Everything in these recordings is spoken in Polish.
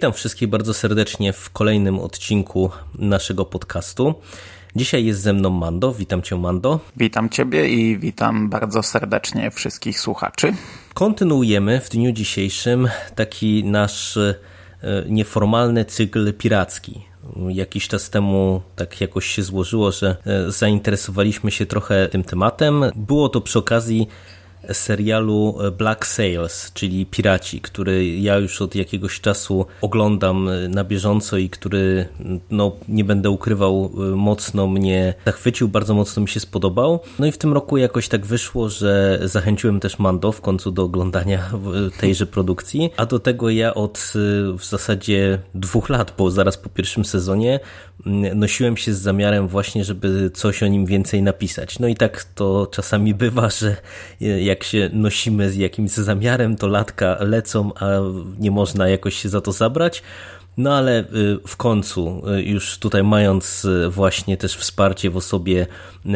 Witam wszystkich bardzo serdecznie w kolejnym odcinku naszego podcastu. Dzisiaj jest ze mną Mando. Witam Cię, Mando. Witam Ciebie i witam bardzo serdecznie wszystkich słuchaczy. Kontynuujemy w dniu dzisiejszym taki nasz e, nieformalny cykl piracki. Jakiś czas temu tak jakoś się złożyło, że e, zainteresowaliśmy się trochę tym tematem. Było to przy okazji serialu Black Sails, czyli Piraci, który ja już od jakiegoś czasu oglądam na bieżąco i który, no nie będę ukrywał, mocno mnie zachwycił, bardzo mocno mi się spodobał. No i w tym roku jakoś tak wyszło, że zachęciłem też Mando w końcu do oglądania tejże produkcji, a do tego ja od w zasadzie dwóch lat, bo zaraz po pierwszym sezonie nosiłem się z zamiarem właśnie, żeby coś o nim więcej napisać. No i tak to czasami bywa, że jak się nosimy z jakimś zamiarem, to latka lecą, a nie można jakoś się za to zabrać. No ale y, w końcu, y, już tutaj mając y, właśnie też wsparcie w osobie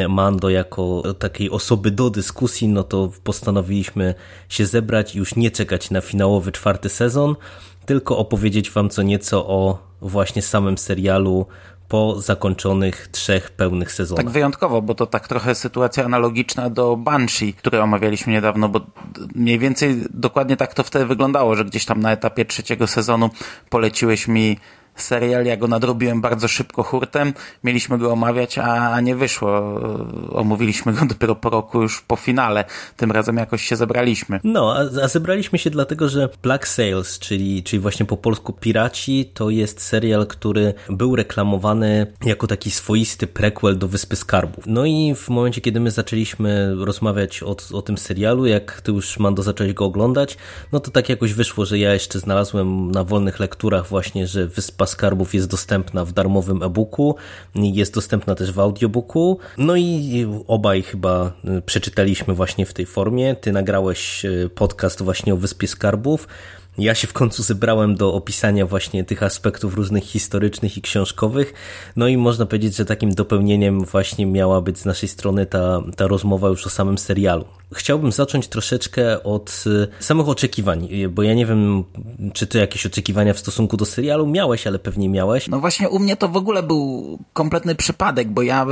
Mando jako takiej osoby do dyskusji, no to postanowiliśmy się zebrać i już nie czekać na finałowy czwarty sezon, tylko opowiedzieć Wam co nieco o właśnie samym serialu, po zakończonych trzech pełnych sezonach. Tak wyjątkowo, bo to tak trochę sytuacja analogiczna do Banshee, które omawialiśmy niedawno, bo mniej więcej dokładnie tak to wtedy wyglądało, że gdzieś tam na etapie trzeciego sezonu poleciłeś mi serial, ja go nadrobiłem bardzo szybko hurtem, mieliśmy go omawiać, a nie wyszło. Omówiliśmy go dopiero po roku już po finale. Tym razem jakoś się zebraliśmy. No, a, a zebraliśmy się dlatego, że Black Sails, czyli, czyli właśnie po polsku Piraci, to jest serial, który był reklamowany jako taki swoisty prequel do Wyspy Skarbów. No i w momencie, kiedy my zaczęliśmy rozmawiać o, o tym serialu, jak ty już, Mando, zacząłeś go oglądać, no to tak jakoś wyszło, że ja jeszcze znalazłem na wolnych lekturach właśnie, że Wyspa Mapa Skarbów jest dostępna w darmowym e-booku, jest dostępna też w audiobooku. No i obaj chyba y, przeczytaliśmy właśnie w tej formie. Ty nagrałeś y, podcast właśnie o Wyspie Skarbów. Ja się w końcu zebrałem do opisania właśnie tych aspektów różnych historycznych i książkowych. No i można powiedzieć, że takim dopełnieniem właśnie miała być z naszej strony ta, ta rozmowa już o samym serialu. Chciałbym zacząć troszeczkę od y, samych oczekiwań, bo ja nie wiem, czy ty jakieś oczekiwania w stosunku do serialu miałeś, ale pewnie miałeś. No właśnie u mnie to w ogóle był kompletny przypadek, bo ja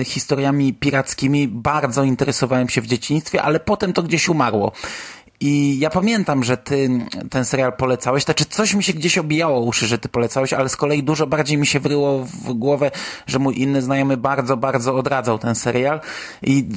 y, historiami pirackimi bardzo interesowałem się w dzieciństwie, ale potem to gdzieś umarło. I ja pamiętam, że ty ten serial polecałeś, znaczy coś mi się gdzieś obijało uszy, że ty polecałeś, ale z kolei dużo bardziej mi się wryło w głowę, że mój inny znajomy bardzo, bardzo odradzał ten serial. I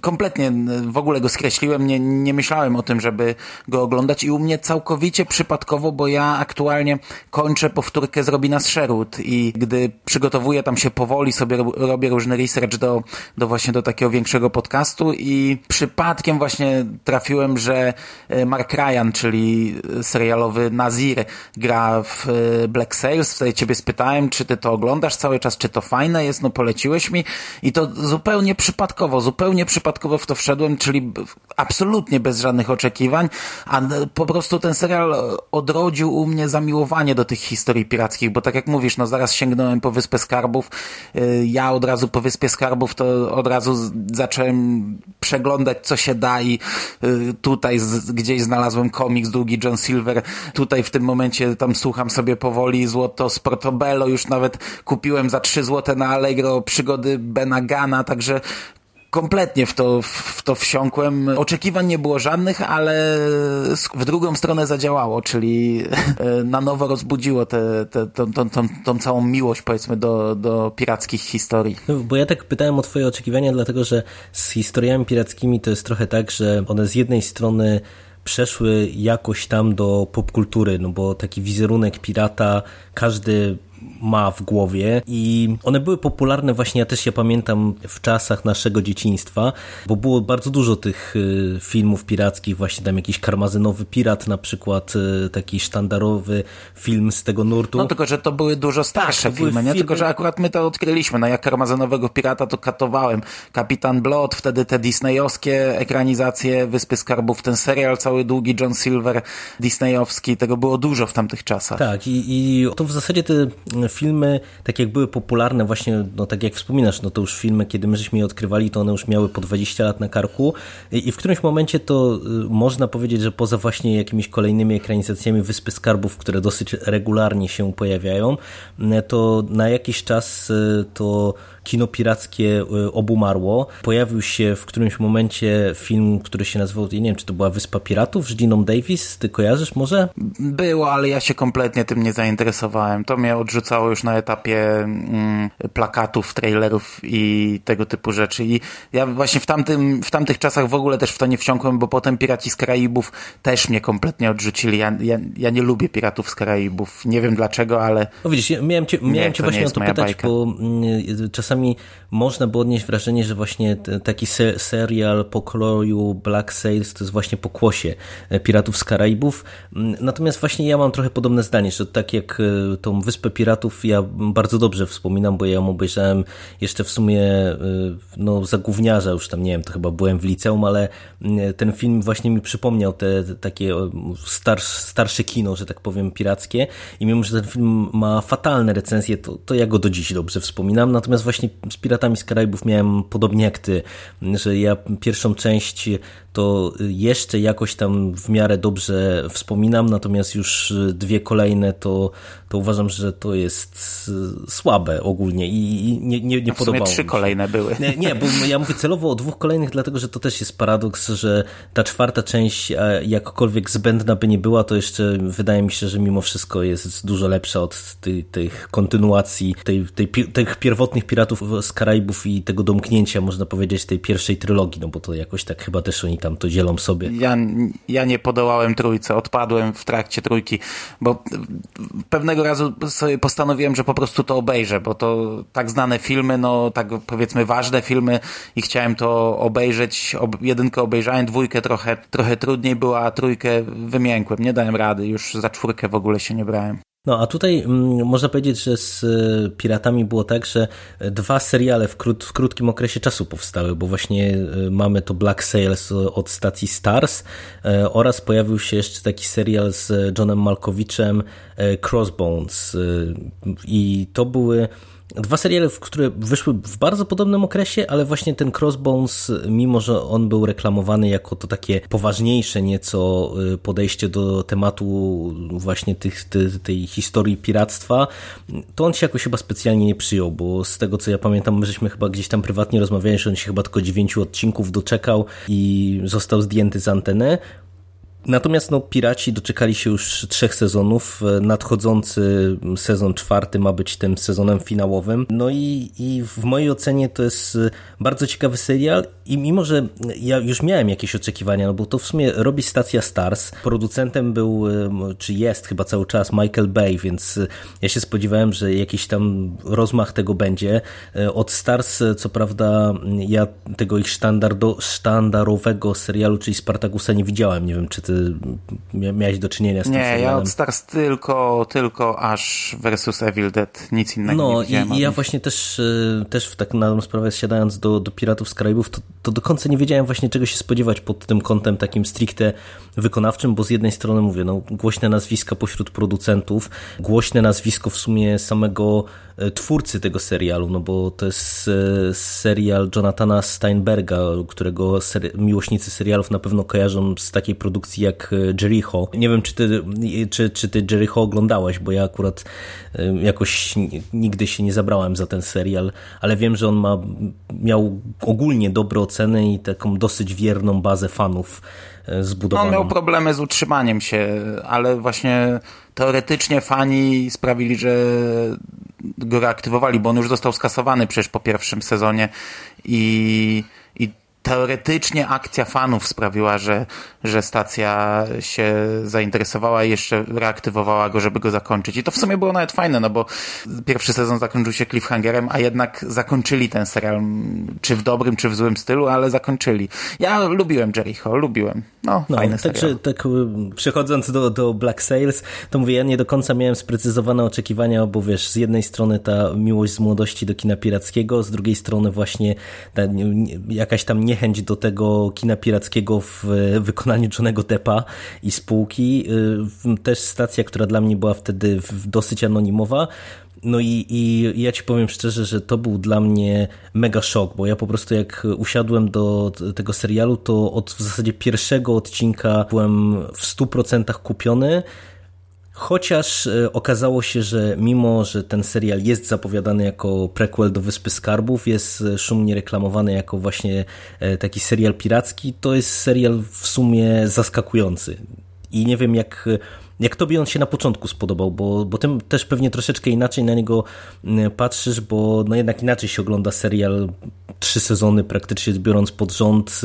kompletnie w ogóle go skreśliłem, nie, nie myślałem o tym, żeby go oglądać. I u mnie całkowicie przypadkowo, bo ja aktualnie kończę powtórkę z Robina Sherwood. I gdy przygotowuję tam się powoli, sobie robię różny research do, do właśnie do takiego większego podcastu. I przypadkiem właśnie trafiłem, że E, Mark Ryan, czyli serialowy Nazir, gra w e, Black Sails. Wtedy ciebie spytałem, czy ty to oglądasz cały czas, czy to fajne jest, no poleciłeś mi. I to zupełnie przypadkowo, zupełnie przypadkowo w to wszedłem, czyli absolutnie bez żadnych oczekiwań, a po prostu ten serial odrodził u mnie zamiłowanie do tych historii pirackich, bo tak jak mówisz, no zaraz sięgnąłem po Wyspę Skarbów, e, ja od razu po Wyspie Skarbów to od razu zacząłem przeglądać co się da i tutaj tutaj z, gdzieś znalazłem komiks, długi John Silver, tutaj w tym momencie tam słucham sobie powoli Złoto z Portobello, już nawet kupiłem za 3 złote na Allegro przygody Bena Gana, także kompletnie w to, w to wsiąkłem. Oczekiwań nie było żadnych, ale w drugą stronę zadziałało, czyli e, na nowo rozbudziło tę te, te, tą, tą, tą, całą miłość, powiedzmy, do, do pirackich historii. No, bo ja tak pytałem o twoje oczekiwania, dlatego że z historiami pirackimi to jest trochę tak, że one z jednej strony przeszły jakoś tam do popkultury, no bo taki wizerunek pirata każdy ma w głowie i one były popularne właśnie, ja też je pamiętam w czasach naszego dzieciństwa, bo było bardzo dużo tych y, filmów pirackich, właśnie tam jakiś karmazynowy pirat na przykład, y, taki sztandarowy film z tego nurtu. No tylko, że to były dużo starsze tak, filmy, nie? Filmy... Tylko, że akurat my to odkryliśmy, no jak karmazynowego pirata to katowałem. Kapitan Blood, wtedy te disneyowskie ekranizacje Wyspy Skarbów, ten serial cały długi John Silver disneyowski, tego było dużo w tamtych czasach. Tak i, i to w zasadzie te filmy, tak jak były popularne właśnie, no tak jak wspominasz, no to już filmy, kiedy my żeśmy je odkrywali, to one już miały po 20 lat na karku. I w którymś momencie to y, można powiedzieć, że poza właśnie jakimiś kolejnymi ekranizacjami Wyspy Skarbów, które dosyć regularnie się pojawiają, y, to na jakiś czas y, to kino pirackie y, obumarło. Pojawił się w którymś momencie film, który się nazywał, nie wiem, czy to była Wyspa Piratów z Giną Davis, ty kojarzysz może? Było, ale ja się kompletnie tym nie zainteresowałem. To mnie odrzucało już na etapie mm, plakatów, trailerów i tego typu rzeczy. I ja właśnie w, tamtym, w tamtych czasach w ogóle też w to nie wsiąkłem, bo potem Piraci z Karaibów też mnie kompletnie odrzucili. Ja, ja, ja nie lubię Piratów z Karaibów. Nie wiem dlaczego, ale... No widzisz, miałem cię, miałem nie, cię właśnie o to pytać, bajka. bo mm, czasami czasami można by odnieść wrażenie, że właśnie taki serial pokroju Black Sails to jest właśnie pokłosie e, Piratów z Karaibów. Mm, natomiast właśnie ja mam trochę podobne zdanie, że tak jak e, tą Wyspę Piratów ja bardzo dobrze wspominam, bo ja ją obejrzałem jeszcze w sumie e, no, za gówniarza, już tam nie wiem, to chyba byłem w liceum, ale mm, ten film właśnie mi przypomniał te, te takie starsze, starsze kino, że tak powiem, pirackie i mimo, że ten film ma fatalne recenzje, to, to ja go do dziś dobrze wspominam, natomiast właśnie z Piratami z Karaibów miałem podobnie jak ty, że ja pierwszą część to jeszcze jakoś tam w miarę dobrze wspominam, natomiast już dwie kolejne to, to uważam, że to jest słabe ogólnie i nie, nie, nie podobało mi się. trzy kolejne były. Nie, nie, bo ja mówię celowo o dwóch kolejnych, dlatego że to też jest paradoks, że ta czwarta część, jakkolwiek zbędna by nie była, to jeszcze wydaje mi się, że mimo wszystko jest dużo lepsza od tych kontynuacji, tej, tej, tych pierwotnych piratów z Karaibów i tego domknięcia, można powiedzieć, tej pierwszej trylogii, no bo to jakoś tak chyba też oni tam to dzielą sobie. Ja, ja nie podołałem trójce, odpadłem w trakcie trójki, bo pewnego razu sobie postanowiłem, że po prostu to obejrzę, bo to tak znane filmy, no tak powiedzmy ważne filmy i chciałem to obejrzeć. Ob, jedynkę obejrzałem, dwójkę trochę, trochę trudniej była, a trójkę wymiękłem. Nie dałem rady, już za czwórkę w ogóle się nie brałem. No a tutaj mm, można powiedzieć, że z e, Piratami było tak, że dwa seriale w, krót, w krótkim okresie czasu powstały, bo właśnie e, mamy to Black Sails od stacji Stars e, oraz pojawił się jeszcze taki serial z Johnem Malkowiczem Crossbones i to były Dwa seriale, które wyszły w bardzo podobnym okresie, ale właśnie ten Crossbones, mimo że on był reklamowany jako to takie poważniejsze nieco y, podejście do tematu właśnie tych, tej, tej historii piractwa, to on się jakoś chyba specjalnie nie przyjął, bo z tego co ja pamiętam, my żeśmy chyba gdzieś tam prywatnie rozmawiali, że on się chyba tylko dziewięciu odcinków doczekał i został zdjęty z anteny. Natomiast no, Piraci doczekali się już trzech sezonów. Nadchodzący sezon czwarty ma być tym sezonem finałowym. No i, i w mojej ocenie to jest bardzo ciekawy serial i mimo, że ja już miałem jakieś oczekiwania, no bo to w sumie robi stacja Stars. Producentem był, czy jest chyba cały czas Michael Bay, więc ja się spodziewałem, że jakiś tam rozmach tego będzie. Od Stars, co prawda, ja tego ich sztandarowego serialu, czyli Spartakusa nie widziałem. Nie wiem, czy ty miałeś do czynienia z nie, tym serialem. Nie, ja od Stars tylko, tylko aż versus Evil Dead, nic innego no, nie. No i ja właśnie też, też w tak na sprawę siadając do, do Piratów z Karaibów, to, to do końca nie wiedziałem właśnie czego się spodziewać pod tym kątem takim stricte wykonawczym, bo z jednej strony mówię, no głośne nazwiska pośród producentów, głośne nazwisko w sumie samego twórcy tego serialu, no bo to jest e, serial Jonathana Steinberga, którego seri miłośnicy serialów na pewno kojarzą z takiej produkcji jak e, Jericho. Nie wiem, czy ty, czy, czy ty Jericho oglądałeś, bo ja akurat jakoś nigdy się nie zabrałem za ten serial, ale wiem, że on ma, miał ogólnie dobre oceny i taką dosyć wierną bazę fanów zbudowaną. On miał problemy z utrzymaniem się, ale właśnie teoretycznie fani sprawili, że go reaktywowali, bo on już został skasowany przecież po pierwszym sezonie i teoretycznie akcja fanów sprawiła, że, że stacja się zainteresowała i jeszcze reaktywowała go, żeby go zakończyć. I to w sumie było nawet fajne, no bo pierwszy sezon zakończył się cliffhangerem, a jednak zakończyli ten serial, czy w dobrym, czy w złym stylu, ale zakończyli. Ja lubiłem Jericho, lubiłem. No, no fajny także, serial. Tak przechodząc do, do Black Sails, to mówię, ja nie do końca miałem sprecyzowane oczekiwania, bo wiesz, z jednej strony ta miłość z młodości do kina pirackiego, z drugiej strony właśnie ta, jakaś tam nie niechęć do tego kina pirackiego w wykonaniu Johnego Deppa i spółki. Y, też stacja, która dla mnie była wtedy dosyć anonimowa. No i, i ja ci powiem szczerze, że to był dla mnie mega szok, bo ja po prostu jak usiadłem do tego serialu, to od w zasadzie pierwszego odcinka byłem w 100% kupiony. Chociaż e, okazało się, że mimo, że ten serial jest zapowiadany jako prequel do Wyspy Skarbów, jest e, szumnie reklamowany jako właśnie e, taki serial piracki, to jest serial w sumie zaskakujący. I nie wiem jak jak tobie on się na początku spodobał, bo, bo tym też pewnie troszeczkę inaczej na niego mm, patrzysz, bo no jednak inaczej się ogląda serial trzy sezony praktycznie biorąc pod rząd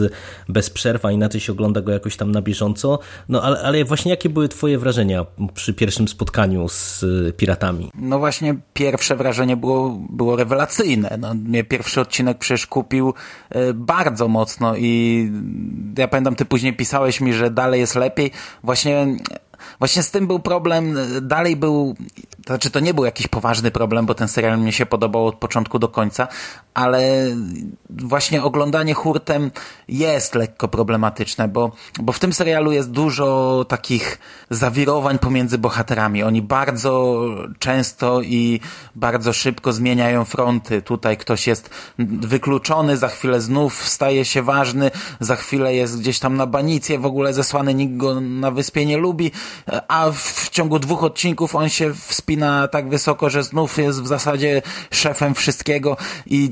bez przerw, a inaczej się ogląda go jakoś tam na bieżąco. No ale, ale właśnie jakie były twoje wrażenia przy pierwszym spotkaniu z y, piratami? No właśnie pierwsze wrażenie było, było rewelacyjne. No, mnie pierwszy odcinek przecież kupił y, bardzo mocno i ja pamiętam, ty później pisałeś mi, że dalej jest lepiej. Właśnie Właśnie z tym był problem, dalej był, to znaczy to nie był jakiś poważny problem, bo ten serial mnie się podobał od początku do końca, ale właśnie oglądanie hurtem jest lekko problematyczne, bo, bo w tym serialu jest dużo takich zawirowań pomiędzy bohaterami. Oni bardzo często i bardzo szybko zmieniają fronty. Tutaj ktoś jest wykluczony, za chwilę znów staje się ważny, za chwilę jest gdzieś tam na banicję w ogóle zesłany, nikt go na wyspie nie lubi, a w ciągu dwóch odcinków on się wspina tak wysoko, że znów jest w zasadzie szefem wszystkiego i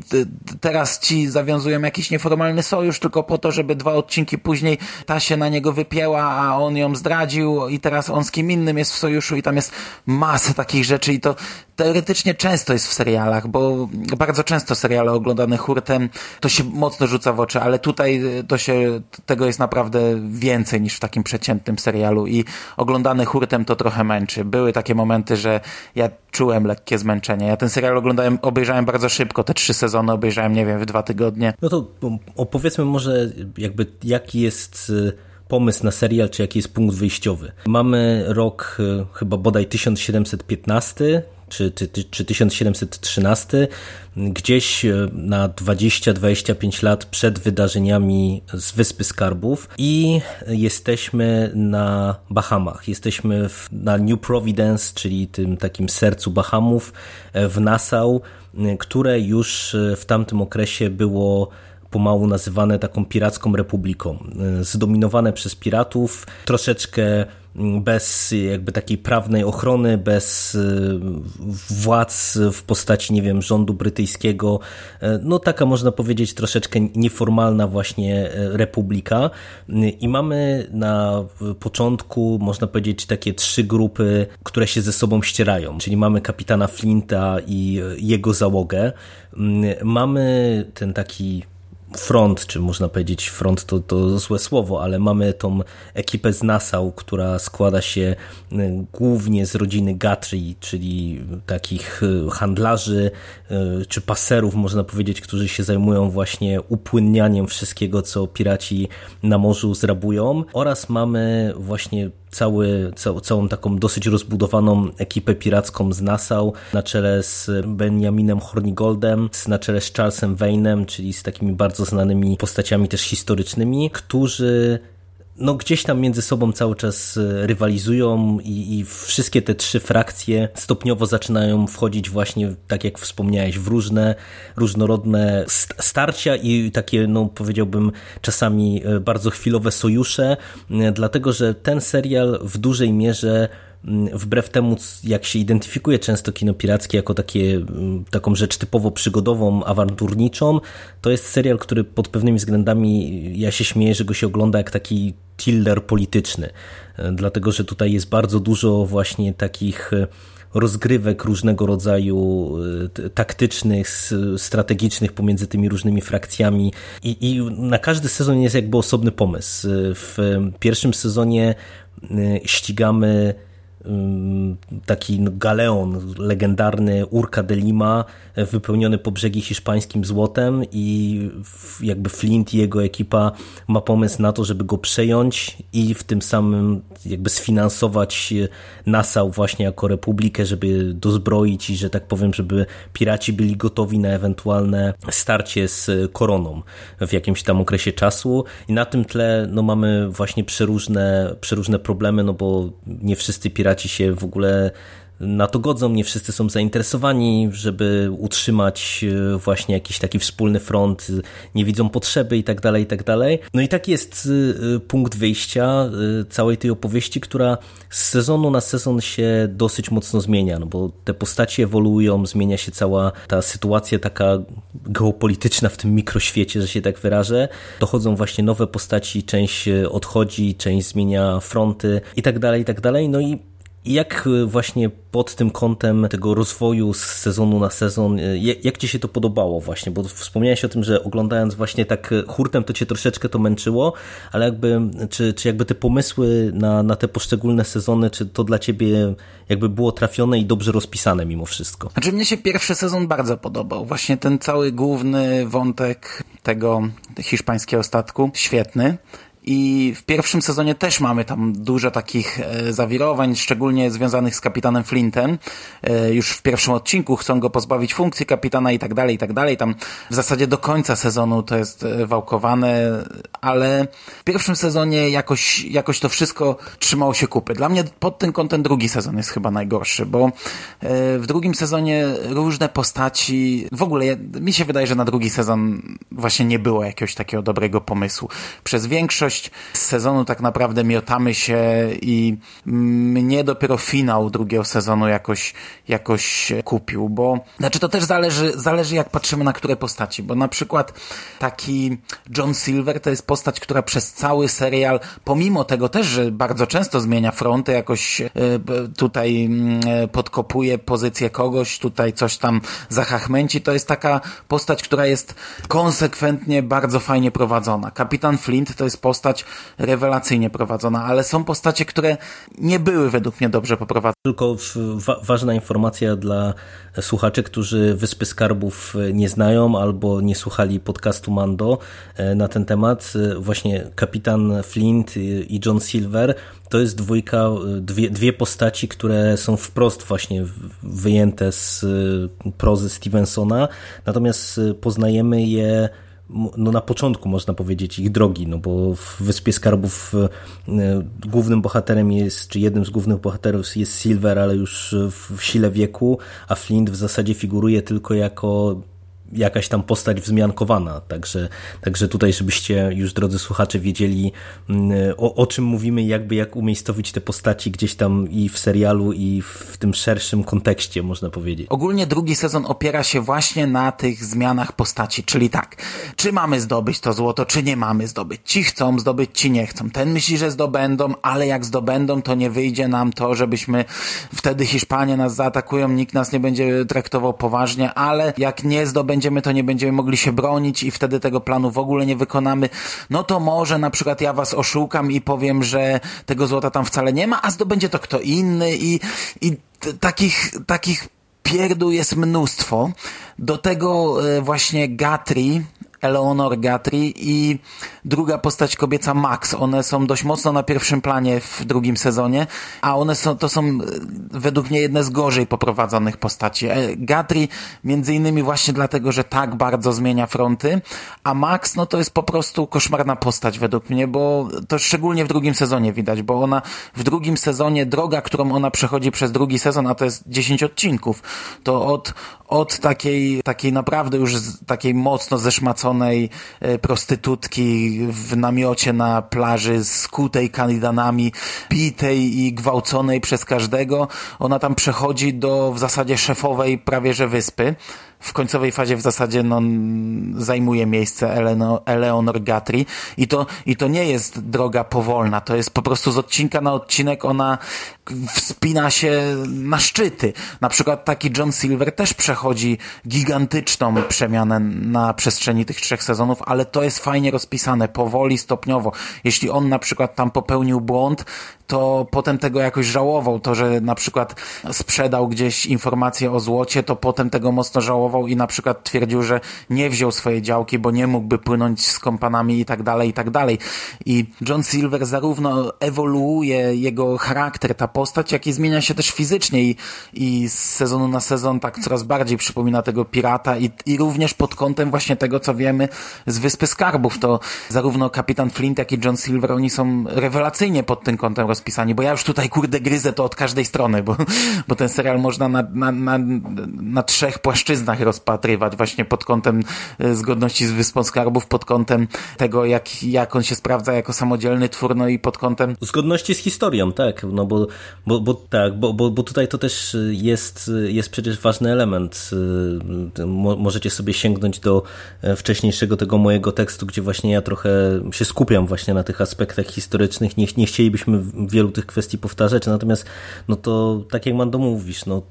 teraz ci zawiązują jakiś nieformalny sojusz tylko po to, żeby dwa odcinki później ta się na niego wypięła, a on ją zdradził i teraz on z kim innym jest w sojuszu i tam jest masa takich rzeczy i to teoretycznie często jest w serialach, bo bardzo często seriale oglądane hurtem to się mocno rzuca w oczy, ale tutaj to się, tego jest naprawdę więcej niż w takim przeciętnym serialu i oglądane hurtem to trochę męczy. Były takie momenty, że ja czułem lekkie zmęczenie. Ja ten serial oglądałem, obejrzałem bardzo szybko, te trzy sezony obejrzałem, nie wiem, w dwa tygodnie. No to opowiedzmy może jakby jaki jest y, pomysł na serial, czy jaki jest punkt wyjściowy. Mamy rok y, chyba bodaj 1715, czy, czy, czy 1713, gdzieś e, na 20-25 lat przed wydarzeniami z Wyspy Skarbów i jesteśmy na Bahamach. Jesteśmy w, na New Providence, czyli tym takim sercu Bahamów e, w Nassau, e, które już w tamtym okresie było pomału nazywane taką piracką republiką, zdominowane przez piratów, troszeczkę bez jakby takiej prawnej ochrony, bez y, władz w postaci, nie wiem, rządu brytyjskiego. E, no taka można powiedzieć troszeczkę nieformalna właśnie e, republika. I mamy na początku, można powiedzieć, takie trzy grupy, które się ze sobą ścierają. Czyli mamy kapitana Flinta i jego załogę. Mamy ten taki front, czy można powiedzieć front to, to złe słowo, ale mamy tą ekipę z Nassau, która składa się głównie z rodziny Gatry, czyli takich handlarzy czy paserów, można powiedzieć, którzy się zajmują właśnie upłynnianiem wszystkiego, co piraci na morzu zrabują. Oraz mamy właśnie cały, cał, całą taką dosyć rozbudowaną ekipę piracką z Nassau na czele z Benjaminem Hornigoldem, na czele z Charlesem Wayne'em, czyli z takimi bardzo znanymi postaciami też historycznymi, którzy no gdzieś tam między sobą cały czas e, rywalizują i, i, wszystkie te trzy frakcje stopniowo zaczynają wchodzić właśnie, tak jak wspomniałeś, w różne różnorodne starcia i takie, no powiedziałbym, czasami e, bardzo chwilowe sojusze, e, dlatego że ten serial w dużej mierze wbrew temu, jak się identyfikuje często kino pirackie jako takie, taką rzecz typowo przygodową, awanturniczą, to jest serial, który pod pewnymi względami, ja się śmieję, że go się ogląda jak taki tiller polityczny, e, dlatego, że tutaj jest bardzo dużo właśnie takich e, rozgrywek różnego rodzaju e, taktycznych, strategicznych pomiędzy tymi różnymi frakcjami i, i na każdy sezon jest jakby osobny pomysł. W pierwszym sezonie ścigamy taki galeon legendarny Urca de Lima wypełniony po brzegi hiszpańskim złotem i jakby Flint i jego ekipa ma pomysł na to, żeby go przejąć i w tym samym jakby sfinansować Nassau właśnie jako republikę, żeby dozbroić i że tak powiem, żeby piraci byli gotowi na ewentualne starcie z koroną w jakimś tam okresie czasu. I na tym tle no mamy właśnie przeróżne, przeróżne problemy, no bo nie wszyscy piraci się w ogóle na to godzą, nie wszyscy są zainteresowani, żeby utrzymać e, właśnie jakiś taki wspólny front, nie widzą potrzeby i tak dalej, i tak dalej. No i taki jest e, punkt wyjścia e, całej tej opowieści, która z sezonu na sezon się dosyć mocno zmienia, no bo te postacie ewoluują, zmienia się cała ta sytuacja taka geopolityczna w tym mikroświecie, że się tak wyrażę. Dochodzą właśnie nowe postaci, część odchodzi, część zmienia fronty i tak dalej, i tak dalej. No i jak y, właśnie pod tym kątem tego rozwoju z sezonu na sezon, y, jak Ci się to podobało właśnie? Bo wspomniałeś o tym, że oglądając właśnie tak y, hurtem to Cię troszeczkę to męczyło, ale jakby, czy, czy jakby te pomysły na, na te poszczególne sezony, czy to dla Ciebie jakby było trafione i dobrze rozpisane mimo wszystko? Znaczy mnie się pierwszy sezon bardzo podobał. Właśnie ten cały główny wątek tego hiszpańskiego statku, świetny. I w pierwszym sezonie też mamy tam dużo takich e, zawirowań, szczególnie związanych z kapitanem Flintem. E, już w pierwszym odcinku chcą go pozbawić funkcji kapitana i tak dalej, i tak dalej. Tam w zasadzie do końca sezonu to jest e, wałkowane, ale w pierwszym sezonie jakoś, jakoś to wszystko trzymało się kupy. Dla mnie pod tym kątem drugi sezon jest chyba najgorszy, bo w drugim sezonie różne postaci, w ogóle mi się wydaje, że na drugi sezon właśnie nie było jakiegoś takiego dobrego pomysłu. Przez większość większość sezonu tak naprawdę miotamy się i mnie dopiero finał drugiego sezonu jakoś, jakoś kupił, bo znaczy to też zależy, zależy jak patrzymy na które postaci, bo na przykład taki John Silver to jest postać, która przez cały serial, pomimo tego też, że bardzo często zmienia fronty, jakoś e, tutaj e, podkopuje pozycję kogoś, tutaj coś tam zachachmęci, to jest taka postać, która jest konsekwentnie bardzo fajnie prowadzona. Kapitan Flint to jest postać, postać rewelacyjnie prowadzona, ale są postacie, które nie były według mnie dobrze poprowadzone. Tylko wa ważna informacja dla słuchaczy, którzy Wyspy Skarbów nie znają albo nie słuchali podcastu Mando e, na ten temat. E, właśnie kapitan Flint i John Silver to jest dwójka, e, dwie, dwie postaci, które są wprost właśnie wyjęte z prozy Stevensona, natomiast poznajemy je no na początku można powiedzieć ich drogi, no bo w Wyspie Skarbów e, głównym bohaterem jest, czy jednym z głównych bohaterów jest Silver, ale już w sile wieku, a Flint w zasadzie figuruje tylko jako jakaś tam postać wzmiankowana. Także, także tutaj, żebyście już, drodzy słuchacze, wiedzieli mm, o, o czym mówimy, jakby jak umiejscowić te postaci gdzieś tam i w serialu, i w tym szerszym kontekście, można powiedzieć. Ogólnie drugi sezon opiera się właśnie na tych zmianach postaci, czyli tak, czy mamy zdobyć to złoto, czy nie mamy zdobyć. Ci chcą zdobyć, ci nie chcą. Ten myśli, że zdobędą, ale jak zdobędą, to nie wyjdzie nam to, żebyśmy wtedy Hiszpanie nas zaatakują, nikt nas nie będzie traktował poważnie, ale jak nie zdobędą zdobędziemy, to nie będziemy mogli się bronić i wtedy tego planu w ogóle nie wykonamy, no to może na przykład ja was oszukam i powiem, że tego złota tam wcale nie ma, a zdobędzie to kto inny i, i takich, takich pierdół jest mnóstwo. Do tego e, właśnie Gatri, Eleonor Gatri i druga postać kobieca Max. One są dość mocno na pierwszym planie w drugim sezonie, a one są, to są e, według mnie jedne z gorzej poprowadzonych postaci. E, Gatri między innymi właśnie dlatego, że tak bardzo zmienia fronty, a Max no to jest po prostu koszmarna postać według mnie, bo to szczególnie w drugim sezonie widać, bo ona w drugim sezonie, droga, którą ona przechodzi przez drugi sezon, a to jest 10 odcinków, to od, od takiej, takiej naprawdę już takiej mocno zeszmaconej e, prostytutki w namiocie na plaży, skutej kanidanami, bitej i gwałconej przez każdego, ona tam przechodzi do w zasadzie szefowej prawie że wyspy w końcowej fazie w zasadzie no, zajmuje miejsce Eleno, Eleonor Gatri i to, i to nie jest droga powolna, to jest po prostu z odcinka na odcinek ona wspina się na szczyty. Na przykład taki John Silver też przechodzi gigantyczną przemianę na przestrzeni tych trzech sezonów, ale to jest fajnie rozpisane, powoli, stopniowo. Jeśli on na przykład tam popełnił błąd, to potem tego jakoś żałował. To, że na przykład sprzedał gdzieś informacje o złocie, to potem tego mocno żałował i na przykład twierdził, że nie wziął swojej działki, bo nie mógłby płynąć z kompanami i tak dalej, i tak dalej. I John Silver zarówno ewoluuje jego charakter, ta postać, jak i zmienia się też fizycznie i, i z sezonu na sezon tak coraz bardziej przypomina tego pirata i, i również pod kątem właśnie tego, co wiemy z Wyspy Skarbów, to zarówno kapitan Flint, jak i John Silver, oni są rewelacyjnie pod tym kątem rozpisani, bo ja już tutaj kurde gryzę to od każdej strony, bo, bo ten serial można na, na, na, na trzech płaszczyznach rozpatrywać, właśnie pod kątem e, zgodności z Wyspą Skarbów, pod kątem tego, jak, jak on się sprawdza jako samodzielny twór, no i pod kątem... Zgodności z historią, tak, no bo, bo, bo tak, bo, bo, bo tutaj to też jest, jest przecież ważny element. E, możecie sobie sięgnąć do e, wcześniejszego tego mojego tekstu, gdzie właśnie ja trochę się skupiam właśnie na tych aspektach historycznych. Nie, nie chcielibyśmy wielu tych kwestii powtarzać, natomiast no to tak jak Mando mówisz, no,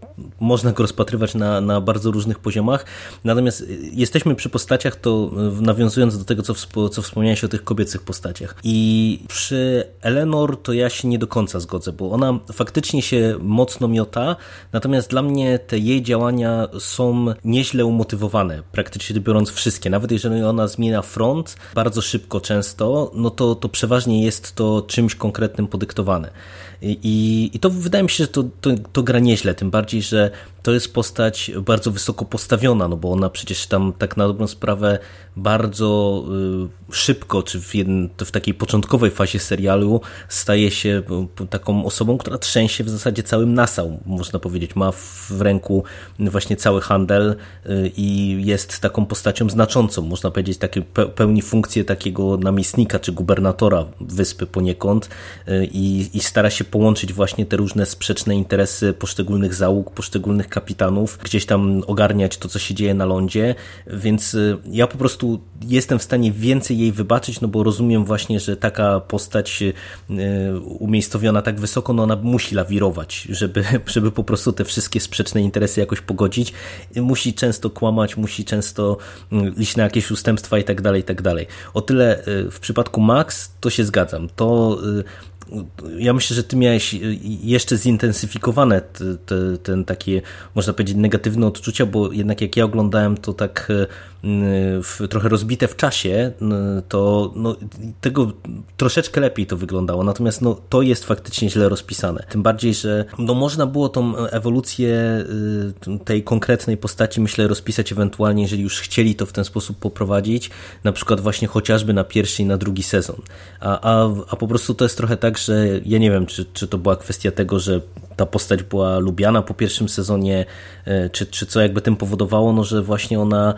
można go rozpatrywać na, na bardzo różnych poziomach, natomiast jesteśmy przy postaciach, to nawiązując do tego, co, co wspomniałeś o tych kobiecych postaciach. I przy Eleanor to ja się nie do końca zgodzę, bo ona faktycznie się mocno miota, natomiast dla mnie te jej działania są nieźle umotywowane, praktycznie biorąc wszystkie, nawet jeżeli ona zmienia front bardzo szybko często, no to, to przeważnie jest to czymś konkretnym 放的。I, I, to wydaje mi się, że to, to, to gra nieźle, tym bardziej, że to jest postać bardzo wysoko postawiona, no bo ona przecież tam tak na dobrą sprawę bardzo y, szybko, czy w, w takiej początkowej fazie serialu staje się y, taką osobą, która trzęsie w zasadzie całym nasał, można powiedzieć. Ma w ręku właśnie cały handel y, i jest taką postacią znaczącą, można powiedzieć, takie pełni funkcję takiego namiestnika czy gubernatora wyspy poniekąd i, i stara się połączyć właśnie te różne sprzeczne interesy poszczególnych załóg, poszczególnych kapitanów, gdzieś tam ogarniać to, co się dzieje na lądzie, więc ja po prostu jestem w stanie więcej jej wybaczyć, no bo rozumiem właśnie, że taka postać e, umiejscowiona tak wysoko, no ona musi lawirować, żeby, żeby po prostu te wszystkie sprzeczne interesy jakoś pogodzić. Musi często kłamać, musi często mm, iść na jakieś ustępstwa i tak dalej, i tak dalej. O tyle e, w przypadku Max to się zgadzam. To ja myślę, że ty miałeś jeszcze zintensyfikowane te, ten takie, można powiedzieć, negatywne odczucia, bo jednak jak ja oglądałem to tak w, trochę rozbite w czasie, to no, tego troszeczkę lepiej to wyglądało. Natomiast no, to jest faktycznie źle rozpisane. Tym bardziej, że no, można było tą ewolucję y, tej konkretnej postaci, myślę, rozpisać ewentualnie, jeżeli już chcieli to w ten sposób poprowadzić, na przykład właśnie chociażby na pierwszy i na drugi sezon. A, a, a po prostu to jest trochę tak, że ja nie wiem, czy, czy to była kwestia tego, że ta postać była lubiana po pierwszym sezonie, czy, czy co jakby tym powodowało, no, że właśnie ona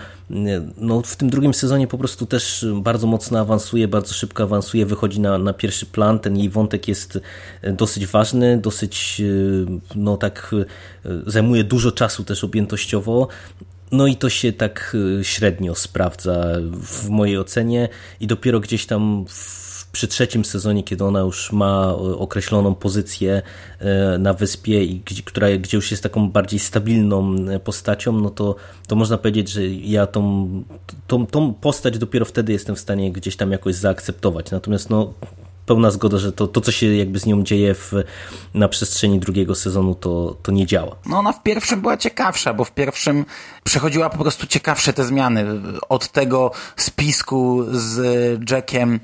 e, no, w tym drugim sezonie po prostu też bardzo mocno awansuje, bardzo szybko awansuje, wychodzi na, na pierwszy plan, ten jej wątek jest e, dosyć ważny, dosyć no tak zajmuje dużo czasu też objętościowo. No i to się tak średnio sprawdza w mojej ocenie i dopiero gdzieś tam w przy trzecim sezonie, kiedy ona już ma określoną pozycję na wyspie i gdzie, która, gdzie już jest taką bardziej stabilną postacią, no to, to można powiedzieć, że ja tą, tą, tą postać dopiero wtedy jestem w stanie gdzieś tam jakoś zaakceptować. Natomiast no pełna zgoda, że to, to co się jakby z nią dzieje w, na przestrzeni drugiego sezonu, to, to nie działa. No ona w pierwszym była ciekawsza, bo w pierwszym przechodziła po prostu ciekawsze te zmiany. Od tego spisku z Jackiem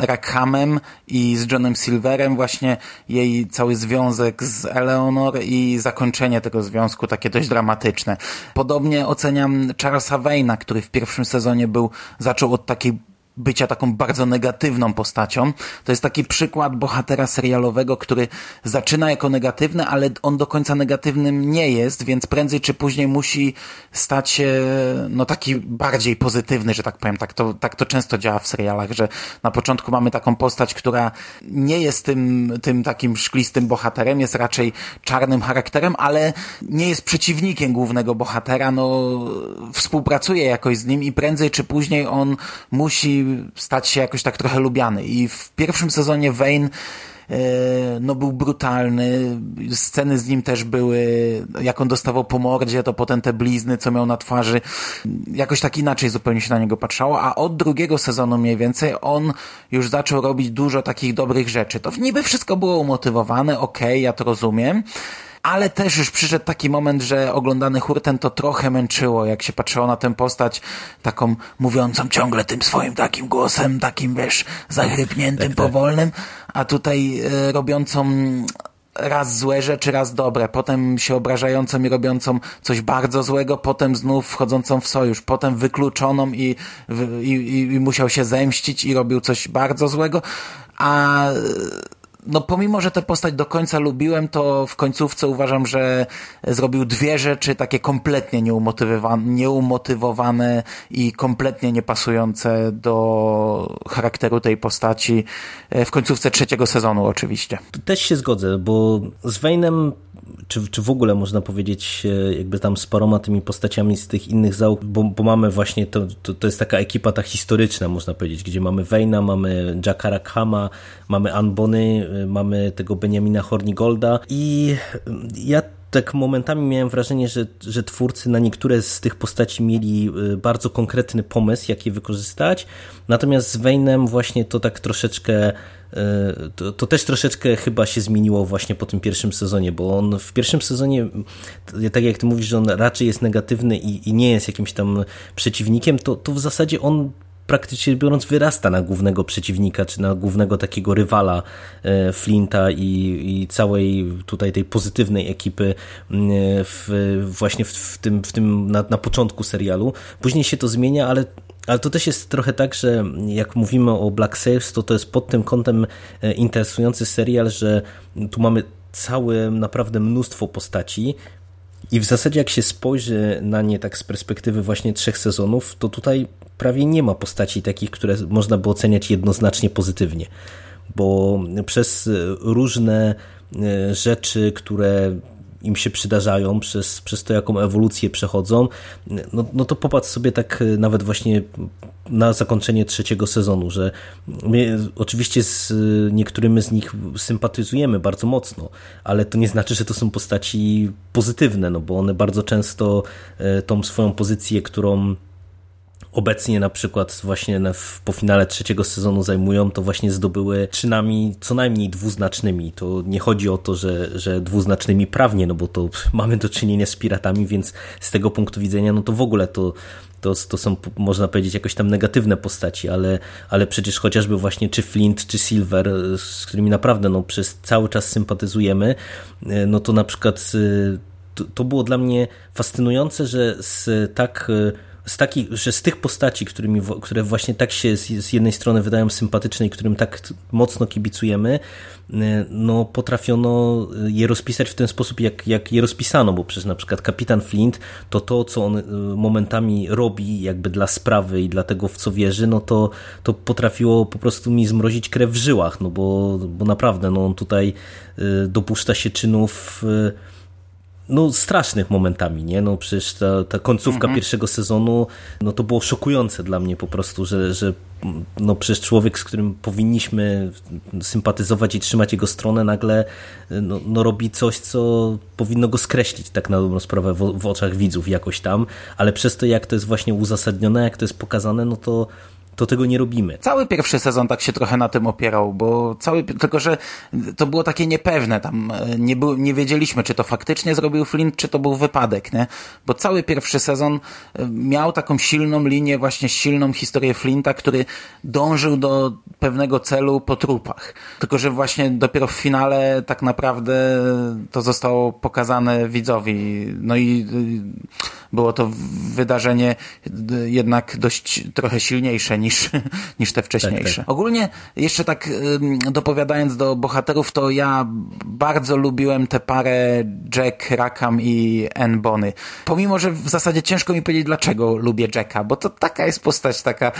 Rackhamem i z Johnem Silverem, właśnie jej cały związek z Eleanor i zakończenie tego związku takie dość dramatyczne. Podobnie oceniam Charlesa Wayna, który w pierwszym sezonie był, zaczął od takiej bycia taką bardzo negatywną postacią. To jest taki przykład bohatera serialowego, który zaczyna jako negatywny, ale on do końca negatywnym nie jest, więc prędzej czy później musi stać się no taki bardziej pozytywny, że tak powiem. Tak to, tak to często działa w serialach, że na początku mamy taką postać, która nie jest tym, tym takim szklistym bohaterem, jest raczej czarnym charakterem, ale nie jest przeciwnikiem głównego bohatera, no współpracuje jakoś z nim i prędzej czy później on musi stać się jakoś tak trochę lubiany. I w pierwszym sezonie Wayne e, no był brutalny, sceny z nim też były, jak on dostawał po mordzie, to potem te blizny, co miał na twarzy, jakoś tak inaczej zupełnie się na niego patrzało, a od drugiego sezonu mniej więcej on już zaczął robić dużo takich dobrych rzeczy. To niby wszystko było umotywowane, okej, okay, ja to rozumiem, ale też już przyszedł taki moment, że oglądany hurtem to trochę męczyło, jak się patrzyło na tę postać taką mówiącą ciągle tym swoim takim głosem, takim wiesz, zachrypniętym, tak, tak. powolnym, a tutaj e, robiącą raz złe rzeczy, raz dobre, potem się obrażającą i robiącą coś bardzo złego, potem znów wchodzącą w sojusz, potem wykluczoną i, i, i musiał się zemścić i robił coś bardzo złego, a no pomimo, że tę postać do końca lubiłem, to w końcówce uważam, że zrobił dwie rzeczy takie kompletnie nieumotywowane, i kompletnie niepasujące do charakteru tej postaci e, w końcówce trzeciego sezonu oczywiście. Też się zgodzę, bo z Wayne'em czy, czy w ogóle można powiedzieć e, jakby tam z paroma tymi postaciami z tych innych załóg, bo, bo mamy właśnie, to, to, to, jest taka ekipa ta historyczna można powiedzieć, gdzie mamy Wayna, mamy Rackhama, mamy Anbony, mamy tego Benjamina Hornigolda i ja tak momentami miałem wrażenie, że, że twórcy na niektóre z tych postaci mieli y, bardzo konkretny pomysł, jak je wykorzystać, natomiast z Wayne'em właśnie to tak troszeczkę y, to, to, też troszeczkę chyba się zmieniło właśnie po tym pierwszym sezonie, bo on w pierwszym sezonie, tak jak ty mówisz, że on raczej jest negatywny i, i nie jest jakimś tam przeciwnikiem, to, to w zasadzie on praktycznie biorąc wyrasta na głównego przeciwnika, czy na głównego takiego rywala e, Flinta i, i całej tutaj tej pozytywnej ekipy e, w, właśnie w, w, tym, w tym na, na początku serialu. Później się to zmienia, ale ale to też jest trochę tak, że jak mówimy o Black Sails, to to jest pod tym kątem e, interesujący serial, że tu mamy całe naprawdę mnóstwo postaci, i w zasadzie jak się spojrzy na nie tak z perspektywy właśnie trzech sezonów, to tutaj prawie nie ma postaci takich, które można by oceniać jednoznacznie pozytywnie. Bo przez różne e, rzeczy, które im się przydarzają, przez, przez to, jaką ewolucję przechodzą, no, no to popatrz sobie tak e, nawet właśnie na zakończenie trzeciego sezonu, że my oczywiście z niektórymi z nich sympatyzujemy bardzo mocno, ale to nie znaczy, że to są postaci pozytywne, no bo one bardzo często e, tą swoją pozycję, którą obecnie na przykład właśnie w, po finale trzeciego sezonu zajmują, to właśnie zdobyły czynami co najmniej dwuznacznymi. To nie chodzi o to, że, że dwuznacznymi prawnie, no bo to mamy do czynienia z piratami, więc z tego punktu widzenia, no to w ogóle to to, to są, można powiedzieć, jakoś tam negatywne postaci, ale, ale przecież chociażby właśnie czy Flint, czy Silver, z którymi naprawdę no, przez cały czas sympatyzujemy, no to na przykład to, to było dla mnie fascynujące, że z tak z że z tych postaci, którymi, które właśnie tak się z, z jednej strony wydają sympatyczne i którym tak mocno kibicujemy, y, no potrafiono je rozpisać w ten sposób, jak, jak je rozpisano, bo przecież na przykład kapitan Flint, to to, co on y, momentami robi jakby dla sprawy i dla tego, w co wierzy, no to, to potrafiło po prostu mi zmrozić krew w żyłach, no bo, bo naprawdę, no on tutaj dopuszcza się czynów no, strasznych momentami, nie? No przecież ta, ta końcówka mhm. pierwszego sezonu, no to było szokujące dla mnie po prostu, że, że no przecież człowiek, z którym powinniśmy sympatyzować i trzymać jego stronę, nagle no, no robi coś, co powinno go skreślić tak na dobrą sprawę w, w oczach widzów jakoś tam, ale przez to, jak to jest właśnie uzasadnione, jak to jest pokazane, no to to tego nie robimy. Cały pierwszy sezon tak się trochę na tym opierał, bo cały, tylko że to było takie niepewne, tam e, nie, był, nie wiedzieliśmy, czy to faktycznie zrobił Flint, czy to był wypadek, nie? Bo cały pierwszy sezon e, miał taką silną linię, właśnie silną historię Flinta, który dążył do pewnego celu po trupach. Tylko, że właśnie dopiero w finale tak naprawdę to zostało pokazane widzowi. No i było to wydarzenie jednak dość trochę silniejsze niż, niż te wcześniejsze. Tak, tak. Ogólnie jeszcze tak dopowiadając do bohaterów, to ja bardzo lubiłem tę parę Jack Rackham i Anne Bonny. Pomimo, że w zasadzie ciężko mi powiedzieć, dlaczego lubię Jacka, bo to taka jest postać taka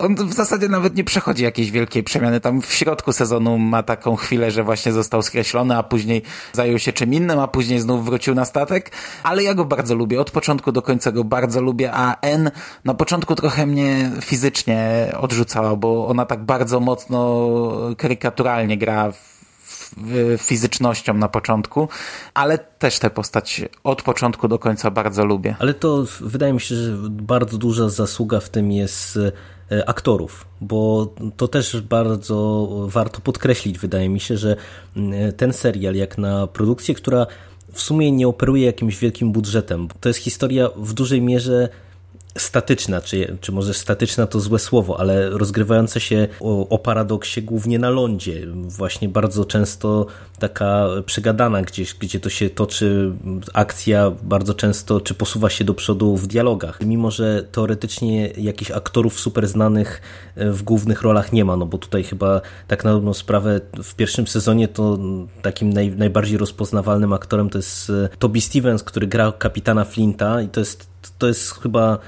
on w zasadzie nawet nie przechodzi jakiejś wielkiej przemiany. Tam w środku sezonu ma taką chwilę, że właśnie został skreślony, a później zajął się czym innym, a później znów wrócił na statek. Ale ja go bardzo lubię. Od początku do końca go bardzo lubię, a N na początku trochę mnie fizycznie odrzucała, bo ona tak bardzo mocno karykaturalnie gra fizycznością na początku, ale też tę postać od początku do końca bardzo lubię. Ale to wydaje mi się, że bardzo duża zasługa w tym jest aktorów, bo to też bardzo warto podkreślić, wydaje mi się, że ten serial, jak na produkcję, która w sumie nie operuje jakimś wielkim budżetem, to jest historia w dużej mierze statyczna, czy, czy może statyczna to złe słowo, ale rozgrywająca się o, o, paradoksie głównie na lądzie. Właśnie bardzo często taka przegadana gdzieś, gdzie to się toczy akcja bardzo często, czy posuwa się do przodu w dialogach. Mimo, że teoretycznie jakichś aktorów super znanych e, w głównych rolach nie ma, no bo tutaj chyba tak na dobrą sprawę w pierwszym sezonie to takim naj, najbardziej rozpoznawalnym aktorem to jest e, Toby Stevens, który gra kapitana Flinta i to jest to jest chyba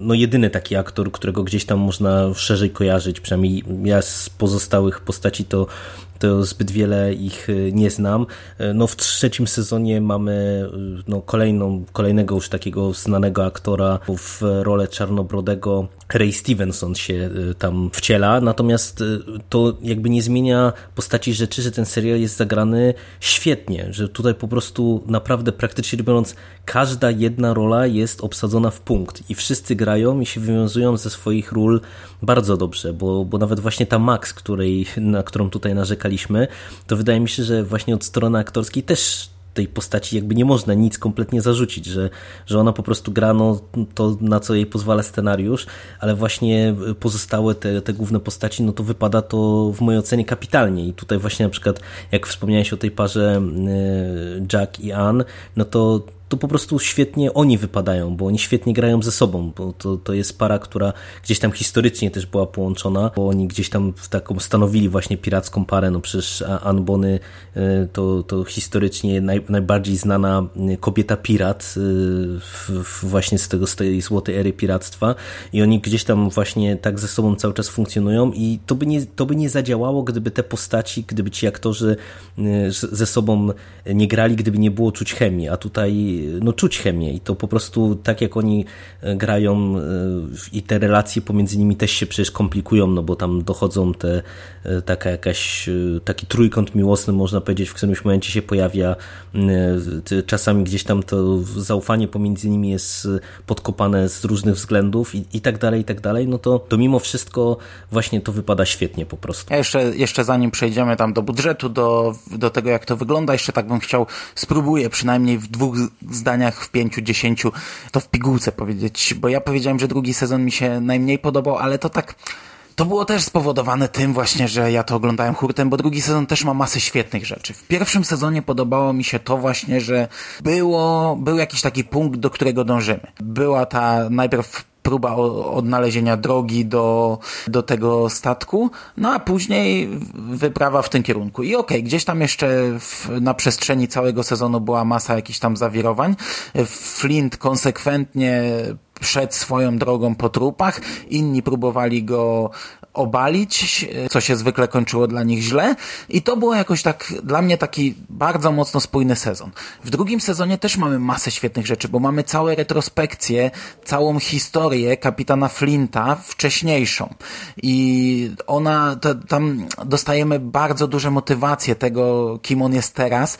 no jedyny taki aktor, którego gdzieś tam można szerzej kojarzyć, przynajmniej ja z pozostałych postaci to to zbyt wiele ich y, nie znam. Y, no w trzecim sezonie mamy y, no, kolejną, kolejnego już takiego znanego aktora w rolę Czarnobrodego. Ray Stevenson się tam wciela, natomiast to jakby nie zmienia postaci rzeczy, że ten serial jest zagrany świetnie, że tutaj po prostu naprawdę praktycznie biorąc każda jedna rola jest obsadzona w punkt i wszyscy grają i się wywiązują ze swoich ról bardzo dobrze, bo, bo nawet właśnie ta Max, której, na którą tutaj to wydaje mi się, że właśnie od strony aktorskiej też tej postaci jakby nie można nic kompletnie zarzucić, że, że ona po prostu gra no, to, na co jej pozwala scenariusz, ale właśnie pozostałe te, te główne postaci, no to wypada to w mojej ocenie kapitalnie. I tutaj właśnie na przykład jak wspomniałeś o tej parze e, Jack i Ann, no to to po prostu świetnie oni wypadają, bo oni świetnie grają ze sobą, bo to, to jest para, która gdzieś tam historycznie też była połączona, bo oni gdzieś tam w taką stanowili właśnie piracką parę, no przecież Anbony y, to, to historycznie naj, najbardziej znana kobieta pirat y, w, w właśnie z, tego, z tej złotej ery piractwa. I oni gdzieś tam właśnie tak ze sobą cały czas funkcjonują i to by nie, to by nie zadziałało, gdyby te postaci, gdyby ci aktorzy y, ze sobą nie grali, gdyby nie było czuć chemii, a tutaj no, czuć chemię i to po prostu tak jak oni e, grają e, i te relacje pomiędzy nimi też się przecież komplikują, no bo tam dochodzą te e, taka jakaś, taki trójkąt miłosny można powiedzieć, w którymś momencie się pojawia czasami gdzieś tam to zaufanie pomiędzy nimi jest podkopane z różnych względów i, i tak dalej, i tak dalej, no to, to mimo wszystko właśnie to wypada świetnie po prostu. Ja jeszcze, jeszcze zanim przejdziemy tam do budżetu, do, do tego jak to wygląda, jeszcze tak bym chciał, spróbuję przynajmniej w dwóch zdaniach, w pięciu, dziesięciu, to w pigułce powiedzieć, bo ja powiedziałem, że drugi sezon mi się najmniej podobał, ale to tak... To było też spowodowane tym właśnie, że ja to oglądałem hurtem, bo drugi sezon też ma masę świetnych rzeczy. W pierwszym sezonie podobało mi się to właśnie, że było, był jakiś taki punkt, do którego dążymy. Była ta najpierw próba odnalezienia drogi do, do tego statku, no a później wyprawa w tym kierunku. I okej, okay, gdzieś tam jeszcze w, na przestrzeni całego sezonu była masa jakichś tam zawirowań. Flint konsekwentnie przed swoją drogą po trupach, inni próbowali go obalić, co się zwykle kończyło dla nich źle. I to było jakoś tak dla mnie taki bardzo mocno spójny sezon. W drugim sezonie też mamy masę świetnych rzeczy, bo mamy całe retrospekcje, całą historię kapitana Flinta wcześniejszą. I ona, to, tam dostajemy bardzo duże motywacje tego, kim on jest teraz,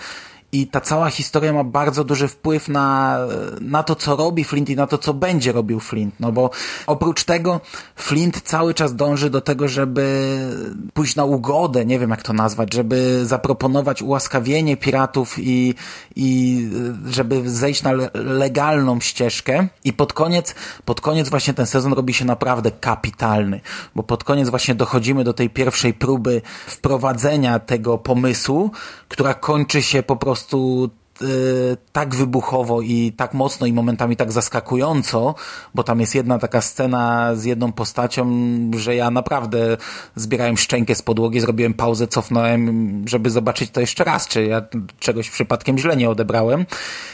i ta cała historia ma bardzo duży wpływ na, na to, co robi Flint i na to, co będzie robił Flint. No bo oprócz tego Flint cały czas dąży do tego, żeby pójść na ugodę, nie wiem jak to nazwać, żeby zaproponować ułaskawienie piratów i, i żeby zejść na legalną ścieżkę. I pod koniec, pod koniec właśnie ten sezon robi się naprawdę kapitalny, bo pod koniec właśnie dochodzimy do tej pierwszej próby wprowadzenia tego pomysłu, która kończy się po prostu prostu Y, tak wybuchowo i tak mocno i momentami tak zaskakująco, bo tam jest jedna taka scena z jedną postacią, że ja naprawdę zbierałem szczękę z podłogi, zrobiłem pauzę, cofnąłem, żeby zobaczyć to jeszcze raz, czy ja czegoś przypadkiem źle nie odebrałem.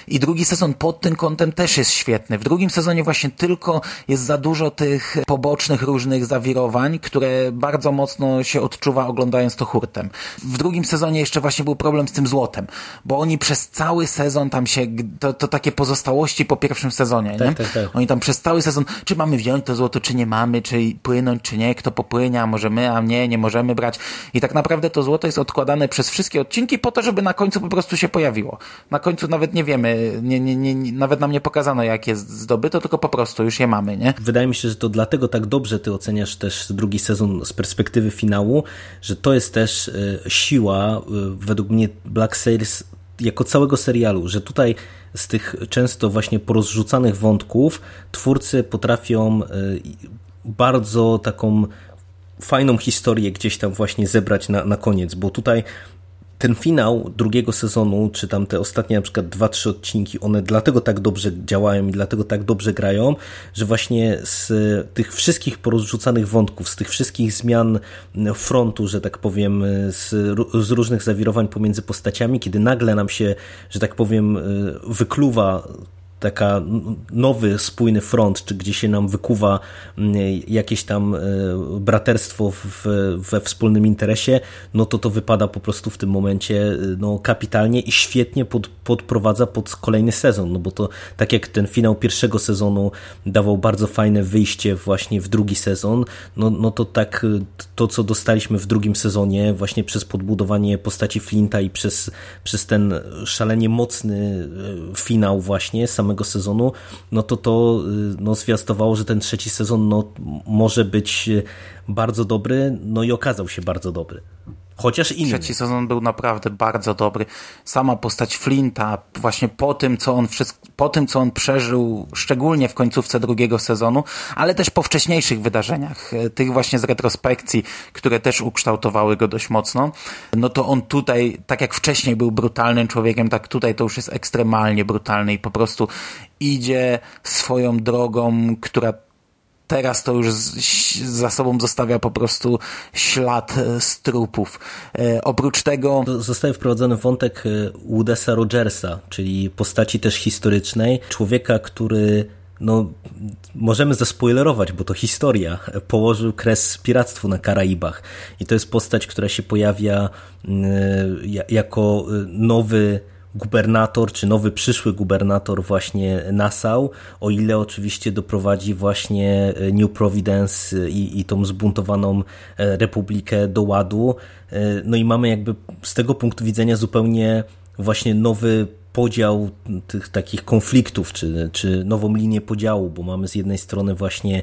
I drugi sezon pod tym kątem też jest świetny. W drugim sezonie właśnie tylko jest za dużo tych pobocznych różnych zawirowań, które bardzo mocno się odczuwa oglądając to hurtem. W drugim sezonie jeszcze właśnie był problem z tym złotem, bo oni przez cały cały sezon tam się, to, to takie pozostałości po pierwszym sezonie, tak, nie? Tak, tak. Oni tam przez cały sezon, czy mamy wziąć to złoto, czy nie mamy, czy płynąć, czy nie, kto popłynie, a może my, a nie, nie możemy brać. I tak naprawdę to złoto jest odkładane przez wszystkie odcinki po to, żeby na końcu po prostu się pojawiło. Na końcu nawet nie wiemy, nie, nie, nie, nawet nam nie pokazano, jak jest zdobyto, tylko po prostu już je mamy, nie? Wydaje mi się, że to dlatego tak dobrze ty oceniasz też drugi sezon z perspektywy finału, że to jest też y, siła, y, według mnie Black Sails jako całego serialu, że tutaj z tych często właśnie porozrzucanych wątków twórcy potrafią e, bardzo taką fajną historię gdzieś tam właśnie zebrać na, na koniec, bo tutaj ten finał drugiego sezonu, czy tam te ostatnie na przykład dwa, trzy odcinki, one dlatego tak dobrze działają i dlatego tak dobrze grają, że właśnie z tych wszystkich porozrzucanych wątków, z tych wszystkich zmian frontu, że tak powiem, z, z różnych zawirowań pomiędzy postaciami, kiedy nagle nam się, że tak powiem, wykluwa taka nowy, spójny front, czy gdzie się nam wykuwa mm, jakieś tam e, braterstwo w, we wspólnym interesie, no to to wypada po prostu w tym momencie e, no, kapitalnie i świetnie pod, podprowadza pod kolejny sezon, no bo to tak jak ten finał pierwszego sezonu dawał bardzo fajne wyjście właśnie w drugi sezon, no, no to tak e, to, co dostaliśmy w drugim sezonie właśnie przez podbudowanie postaci Flinta i przez, przez ten szalenie mocny finał właśnie samego sezonu, no to to y, no, zwiastowało, że ten trzeci sezon no, może być y, bardzo dobry, no i okazał się bardzo dobry. Chociaż inny. Trzeci sezon był naprawdę bardzo dobry. Sama postać Flinta, właśnie po tym, co on, po tym, co on przeżył, szczególnie w końcówce drugiego sezonu, ale też po wcześniejszych wydarzeniach, e, tych właśnie z retrospekcji, które też ukształtowały go dość mocno, no to on tutaj, tak jak wcześniej był brutalnym człowiekiem, tak tutaj to już jest ekstremalnie brutalny i po prostu idzie swoją drogą, która teraz to już za sobą zostawia po prostu ślad e, z trupów. E, oprócz tego... Zostaje wprowadzony wątek e, Woodesa Rogersa, czyli postaci też historycznej, człowieka, który no, możemy zaspoilerować, bo to historia, położył kres piractwu na Karaibach. I to jest postać, która się pojawia jako nowy gubernator, czy nowy przyszły gubernator właśnie Nassau, o ile oczywiście doprowadzi właśnie e, New Providence i, i tą zbuntowaną e, republikę do ładu. E, no i mamy jakby z tego punktu widzenia zupełnie właśnie nowy podział tych takich konfliktów, czy, czy nową linię podziału, bo mamy z jednej strony właśnie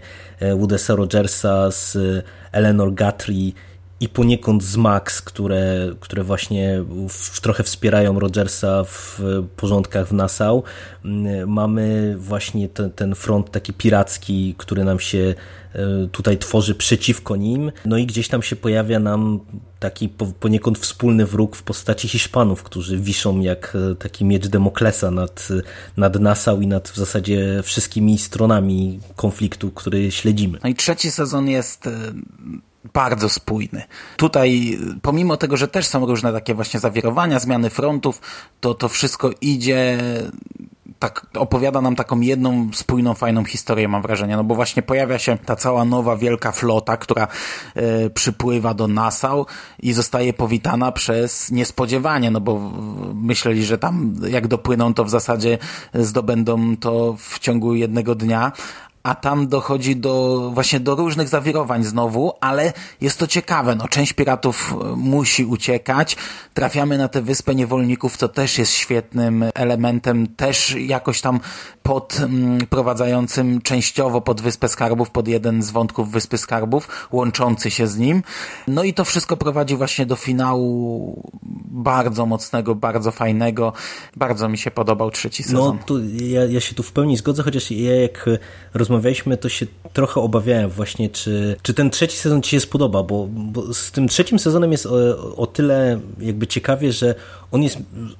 Woodesa Rogersa z Eleanor Guthrie i poniekąd z Max, które, które właśnie w, trochę wspierają Rogersa w porządkach w Nassau. Mm, mamy właśnie ten, ten front taki piracki, który nam się e, tutaj tworzy przeciwko nim. No i gdzieś tam się pojawia nam taki poniekąd wspólny wróg w postaci Hiszpanów, którzy wiszą jak e, taki miecz Demoklesa nad, nad Nassau i nad w zasadzie wszystkimi stronami konfliktu, który śledzimy. No i trzeci sezon jest e, bardzo spójny. Tutaj, pomimo tego, że też są różne takie właśnie zawirowania, zmiany frontów, to to wszystko idzie tak opowiada nam taką jedną spójną, fajną historię, mam wrażenie, no bo właśnie pojawia się ta cała nowa wielka flota, która e, przypływa do Nassau i zostaje powitana przez niespodziewanie, no bo myśleli, że tam jak dopłyną, to w zasadzie zdobędą to w ciągu jednego dnia, a tam dochodzi do właśnie do różnych zawirowań znowu, ale jest to ciekawe. No, część piratów e, musi uciekać. Trafiamy na tę wyspę niewolników, co też jest świetnym elementem, też jakoś tam podprowadzającym mm, częściowo pod Wyspę Skarbów, pod jeden z wątków Wyspy Skarbów, łączący się z nim. No i to wszystko prowadzi właśnie do finału bardzo mocnego, bardzo fajnego. Bardzo mi się podobał trzeci sezon. No, tu ja, ja się tu w pełni zgodzę, chociaż ja jak rozmawialiśmy, to się trochę obawiałem właśnie, czy, czy ten trzeci sezon ci się spodoba, bo, bo z tym trzecim sezonem jest o, o tyle jakby ciekawie, że on jest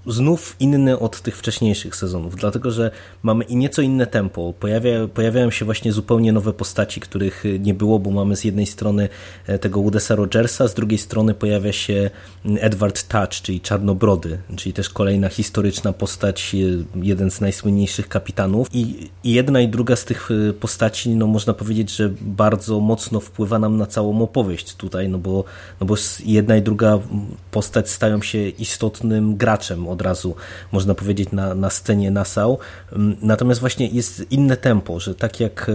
znów inny od tych wcześniejszych sezonów, dlatego że mamy i nieco inne tempo. Pojawia, pojawiają się właśnie zupełnie nowe postaci, których nie było, bo mamy z jednej strony e, tego Woodesa Rogersa, z drugiej strony pojawia się Edward Touch, czyli Czarnobrody, czyli też kolejna historyczna postać, e, jeden z najsłynniejszych kapitanów. I, i jedna i druga z tych e, postaci, no można powiedzieć, że bardzo mocno wpływa nam na całą opowieść tutaj, no bo, no bo jedna i druga postać stają się istotnym graczem od razu, można powiedzieć, na, na scenie Nassau. Mm, natomiast właśnie jest inne tempo, że tak jak e,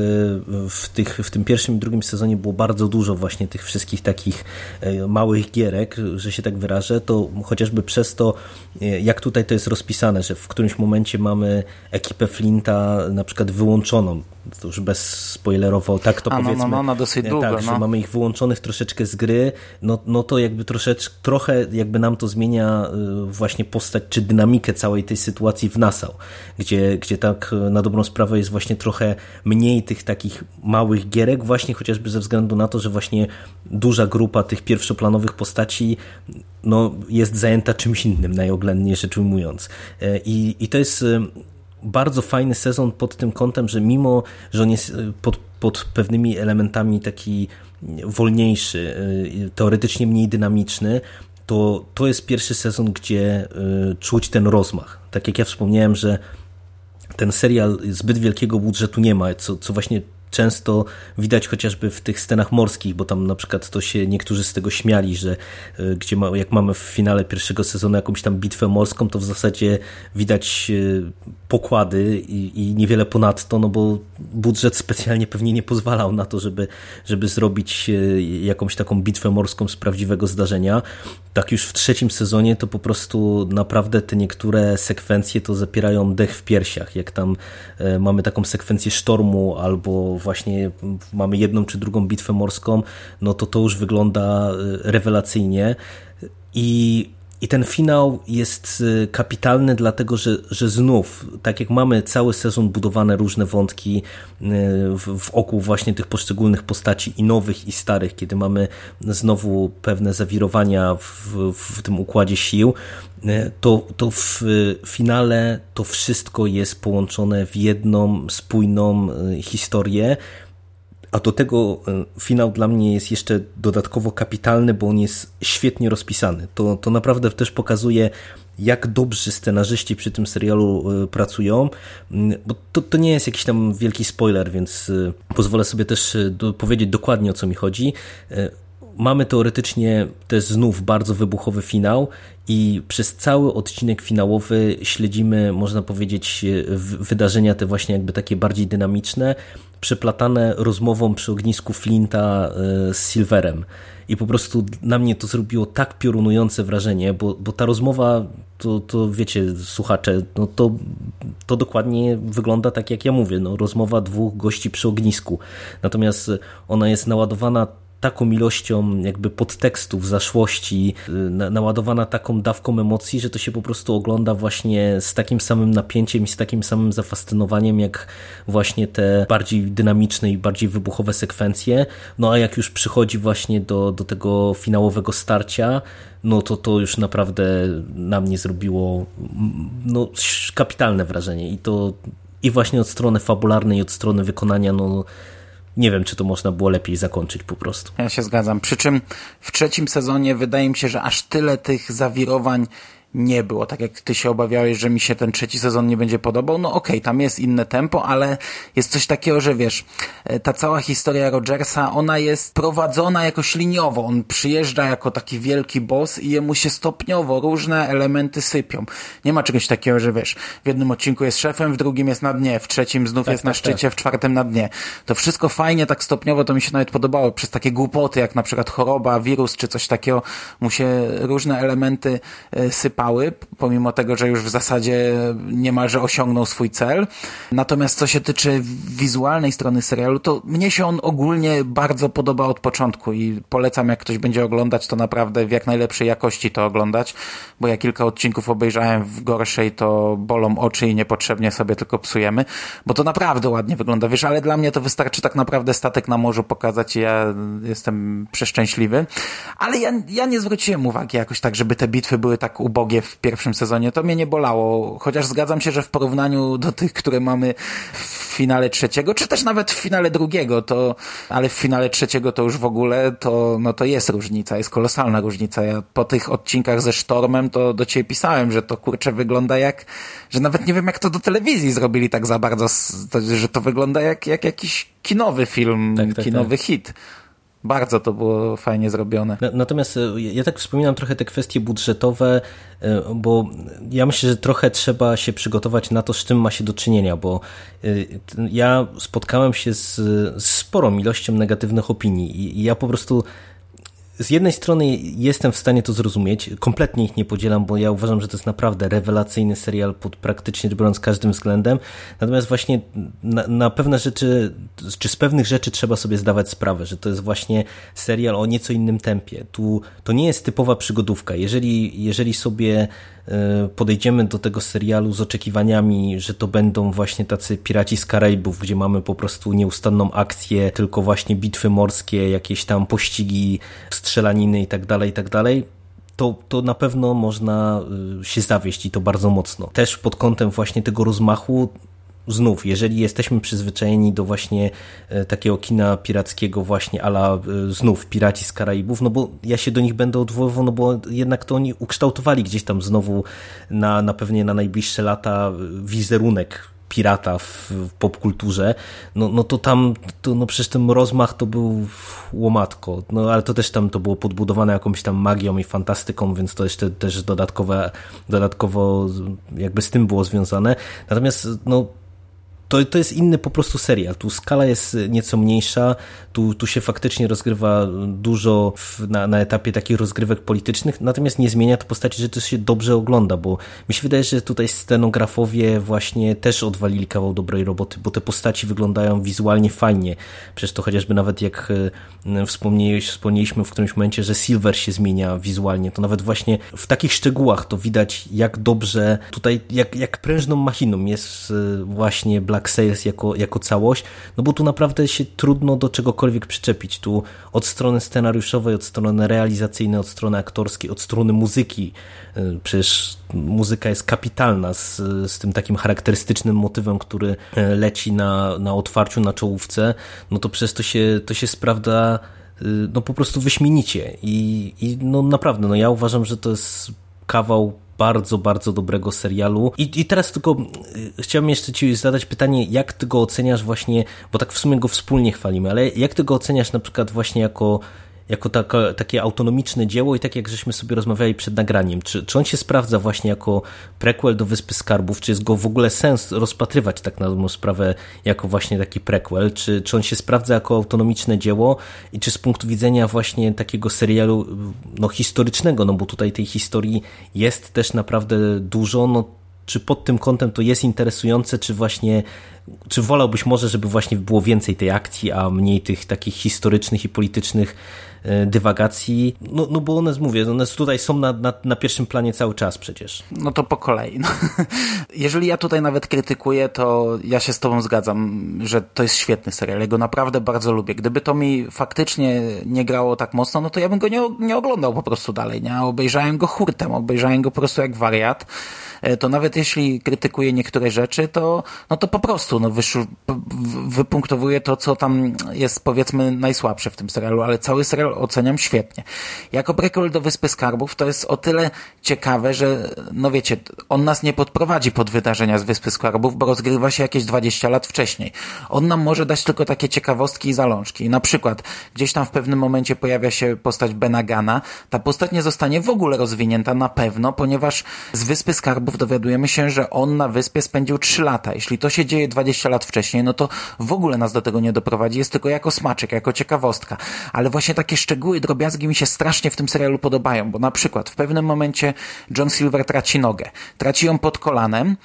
w, tych, w tym pierwszym i drugim sezonie było bardzo dużo właśnie tych wszystkich takich e, małych gierek, że się tak wyrażę, to chociażby przez to, e, jak tutaj to jest rozpisane, że w którymś momencie mamy ekipę Flinta na przykład wyłączoną to już bez spoilerowo, tak to A, powiedzmy. No, no, no, dosyć tak, długo. Tak, no. że mamy ich wyłączonych troszeczkę z gry, no, no to jakby troszeczkę, trochę jakby nam to zmienia właśnie postać, czy dynamikę całej tej sytuacji w Nassau, gdzie, gdzie tak na dobrą sprawę jest właśnie trochę mniej tych takich małych gierek, właśnie chociażby ze względu na to, że właśnie duża grupa tych pierwszoplanowych postaci no, jest zajęta czymś innym, najoględniej rzecz ujmując. Y, I, i to jest y, bardzo fajny sezon pod tym kątem, że mimo, że on jest pod, pod pewnymi elementami taki wolniejszy, teoretycznie mniej dynamiczny, to to jest pierwszy sezon, gdzie y, czuć ten rozmach. Tak jak ja wspomniałem, że ten serial zbyt wielkiego budżetu nie ma, co, co właśnie często widać chociażby w tych scenach morskich, bo tam na przykład to się niektórzy z tego śmiali, że e, gdzie ma, jak mamy w finale pierwszego sezonu jakąś tam bitwę morską, to w zasadzie widać e, pokłady i, i niewiele ponadto, no bo budżet specjalnie pewnie nie pozwalał na to, żeby, żeby zrobić e, jakąś taką bitwę morską z prawdziwego zdarzenia. Tak już w trzecim sezonie to po prostu naprawdę te niektóre sekwencje to zapierają dech w piersiach, jak tam mamy taką sekwencję sztormu albo właśnie mamy jedną czy drugą bitwę morską, no to to już wygląda y, rewelacyjnie. I i ten finał jest y, kapitalny, dlatego że, że znów, tak jak mamy cały sezon budowane różne wątki wokół właśnie tych poszczególnych postaci i nowych i starych, kiedy mamy znowu pewne zawirowania w, w tym układzie sił, y, to, to w finale to wszystko jest połączone w jedną spójną y, historię, a do tego e, finał dla mnie jest jeszcze dodatkowo kapitalny, bo on jest świetnie rozpisany. To, to naprawdę też pokazuje, jak dobrzy scenarzyści przy tym serialu e, pracują, mm, bo to, to nie jest jakiś tam wielki spoiler, więc e, pozwolę sobie też powiedzieć dokładnie o co mi chodzi. Mamy teoretycznie też znów bardzo wybuchowy finał i przez cały odcinek finałowy śledzimy, można powiedzieć, wydarzenia te właśnie jakby takie bardziej dynamiczne, przeplatane rozmową przy ognisku Flinta e, z Silverem. I po prostu na mnie to zrobiło tak piorunujące wrażenie, bo, bo ta rozmowa, to, to wiecie, słuchacze, no to, to dokładnie wygląda tak, jak ja mówię, no, rozmowa dwóch gości przy ognisku. Natomiast ona jest naładowana taką ilością jakby podtekstów, zaszłości, y, naładowana taką dawką emocji, że to się po prostu ogląda właśnie z takim samym napięciem i z takim samym zafascynowaniem, jak właśnie te bardziej dynamiczne i bardziej wybuchowe sekwencje. No a jak już przychodzi właśnie do, do tego finałowego starcia, no to to już naprawdę na mnie zrobiło no, kapitalne wrażenie i to i właśnie od strony fabularnej, i od strony wykonania, no nie wiem, czy to można było lepiej zakończyć po prostu. Ja się zgadzam. Przy czym w trzecim sezonie wydaje mi się, że aż tyle tych zawirowań nie było. Tak jak ty się obawiałeś, że mi się ten trzeci sezon nie będzie podobał, no okej, okay, tam jest inne tempo, ale jest coś takiego, że wiesz, e, ta cała historia Rogersa, ona jest prowadzona jakoś liniowo. On przyjeżdża jako taki wielki boss i jemu się stopniowo różne elementy sypią. Nie ma czegoś takiego, że wiesz, w jednym odcinku jest szefem, w drugim jest na dnie, w trzecim znów tak, jest tak, na szczycie, tak. w czwartym na dnie. To wszystko fajnie, tak stopniowo, to mi się nawet podobało. Przez takie głupoty, jak na przykład choroba, wirus czy coś takiego, mu się różne elementy e, sypały pomimo tego, że już w zasadzie niemalże osiągnął swój cel. Natomiast co się tyczy wizualnej strony serialu, to mnie się on ogólnie bardzo podoba od początku i polecam, jak ktoś będzie oglądać, to naprawdę w jak najlepszej jakości to oglądać, bo ja kilka odcinków obejrzałem w gorszej, to bolą oczy i niepotrzebnie sobie tylko psujemy, bo to naprawdę ładnie wygląda, wiesz, ale dla mnie to wystarczy tak naprawdę statek na morzu pokazać i ja jestem przeszczęśliwy, ale ja, ja nie zwróciłem uwagi jakoś tak, żeby te bitwy były tak ubogie w pierwszym sezonie, to mnie nie bolało. Chociaż zgadzam się, że w porównaniu do tych, które mamy w finale trzeciego, czy też nawet w finale drugiego, to, ale w finale trzeciego to już w ogóle, to, no to jest różnica, jest kolosalna różnica. Ja po tych odcinkach ze Sztormem to do ciebie pisałem, że to kurczę wygląda jak, że nawet nie wiem jak to do telewizji zrobili tak za bardzo, że to wygląda jak, jak jakiś kinowy film, tak, tak, kinowy tak. hit. Bardzo to było fajnie zrobione. Natomiast e, ja tak wspominam trochę te kwestie budżetowe, e, bo ja myślę, że trochę trzeba się przygotować na to, z czym ma się do czynienia, bo e, ja spotkałem się z, z sporą ilością negatywnych opinii i ja po prostu z jednej strony jestem w stanie to zrozumieć, kompletnie ich nie podzielam, bo ja uważam, że to jest naprawdę rewelacyjny serial pod praktycznie biorąc każdym względem. Natomiast właśnie na, na, pewne rzeczy, czy z pewnych rzeczy trzeba sobie zdawać sprawę, że to jest właśnie serial o nieco innym tempie. Tu to nie jest typowa przygodówka. Jeżeli, jeżeli sobie podejdziemy do tego serialu z oczekiwaniami, że to będą właśnie tacy piraci z Karaibów, gdzie mamy po prostu nieustanną akcję, tylko właśnie bitwy morskie, jakieś tam pościgi, strzelaniny i tak dalej, i tak to, to na pewno można e, się zawieść i to bardzo mocno. Też pod kątem właśnie tego rozmachu znów, jeżeli jesteśmy przyzwyczajeni do właśnie e, takiego kina pirackiego właśnie ala e, znów Piraci z Karaibów, no bo ja się do nich będę odwoływał, no bo jednak to oni ukształtowali gdzieś tam znowu na, na pewnie na najbliższe lata wizerunek pirata w, w popkulturze, no, no to tam, to, no przecież ten rozmach to był łomatko, no ale to też tam to było podbudowane jakąś tam magią i fantastyką, więc to jeszcze też dodatkowe, dodatkowo jakby z tym było związane. Natomiast no to, to jest inny po prostu serial. Tu skala jest nieco mniejsza, tu, tu się faktycznie rozgrywa dużo w, na, na etapie takich rozgrywek politycznych, natomiast nie zmienia to postaci, że to się dobrze ogląda, bo mi się wydaje, że tutaj scenografowie właśnie też odwalili kawał dobrej roboty, bo te postaci wyglądają wizualnie fajnie. Przecież to chociażby nawet jak e, wspomnieliśmy w którymś momencie, że Silver się zmienia wizualnie, to nawet właśnie w takich szczegółach to widać, jak dobrze tutaj, jak, jak prężną machiną jest e, właśnie Black Black Sales jako, jako całość, no bo tu naprawdę się trudno do czegokolwiek przyczepić. Tu od strony scenariuszowej, od strony realizacyjnej, od strony aktorskiej, od strony muzyki. Y, przecież muzyka jest kapitalna z, z tym takim charakterystycznym motywem, który y, leci na, na otwarciu, na czołówce. No to przez to się, to się sprawdza y, no po prostu wyśmienicie i, i no naprawdę, no ja uważam, że to jest kawał bardzo, bardzo dobrego serialu. I, i teraz tylko y, chciałbym jeszcze Ci zadać pytanie, jak Ty go oceniasz właśnie, bo tak w sumie go wspólnie chwalimy, ale jak Ty go oceniasz na przykład właśnie jako jako takie autonomiczne dzieło i tak jak żeśmy sobie rozmawiali przed nagraniem, czy, czy on się sprawdza właśnie jako prequel do Wyspy Skarbów, czy jest go w ogóle sens rozpatrywać tak na dobrą sprawę jako właśnie taki prequel, czy, czy on się sprawdza jako autonomiczne dzieło? I czy z punktu widzenia właśnie takiego serialu no, historycznego, no bo tutaj tej historii jest też naprawdę dużo, no czy pod tym kątem to jest interesujące, czy właśnie, czy wolałbyś może, żeby właśnie było więcej tej akcji, a mniej tych takich historycznych i politycznych dywagacji, no, no bo one, mówię, one tutaj są na, na, na pierwszym planie cały czas przecież. No to po kolei. No. Jeżeli ja tutaj nawet krytykuję, to ja się z tobą zgadzam, że to jest świetny serial. Ja go naprawdę bardzo lubię. Gdyby to mi faktycznie nie grało tak mocno, no to ja bym go nie, nie oglądał po prostu dalej, nie? Obejrzałem go hurtem, obejrzałem go po prostu jak wariat. E, to nawet jeśli krytykuje niektóre rzeczy, to, no to po prostu no, wyszu, wypunktowuje to, co tam jest powiedzmy najsłabsze w tym serialu, ale cały serial oceniam świetnie. Jako prequel do Wyspy Skarbów to jest o tyle ciekawe, że no wiecie, on nas nie podprowadzi pod wydarzenia z Wyspy Skarbów, bo rozgrywa się jakieś 20 lat wcześniej. On nam może dać tylko takie ciekawostki i zalążki. Na przykład gdzieś tam w pewnym momencie pojawia się postać Benagana. Ta postać nie zostanie w ogóle rozwinięta na pewno, ponieważ z Wyspy Skarbów dowiadujemy się, że on na wyspie spędził 3 lata. Jeśli to się dzieje 20 lat wcześniej, no to w ogóle nas do tego nie doprowadzi. Jest tylko jako smaczek, jako ciekawostka. Ale właśnie takie szczegóły, drobiazgi mi się strasznie w tym serialu podobają, bo na przykład w pewnym momencie John Silver traci nogę. Traci ją pod kolanem,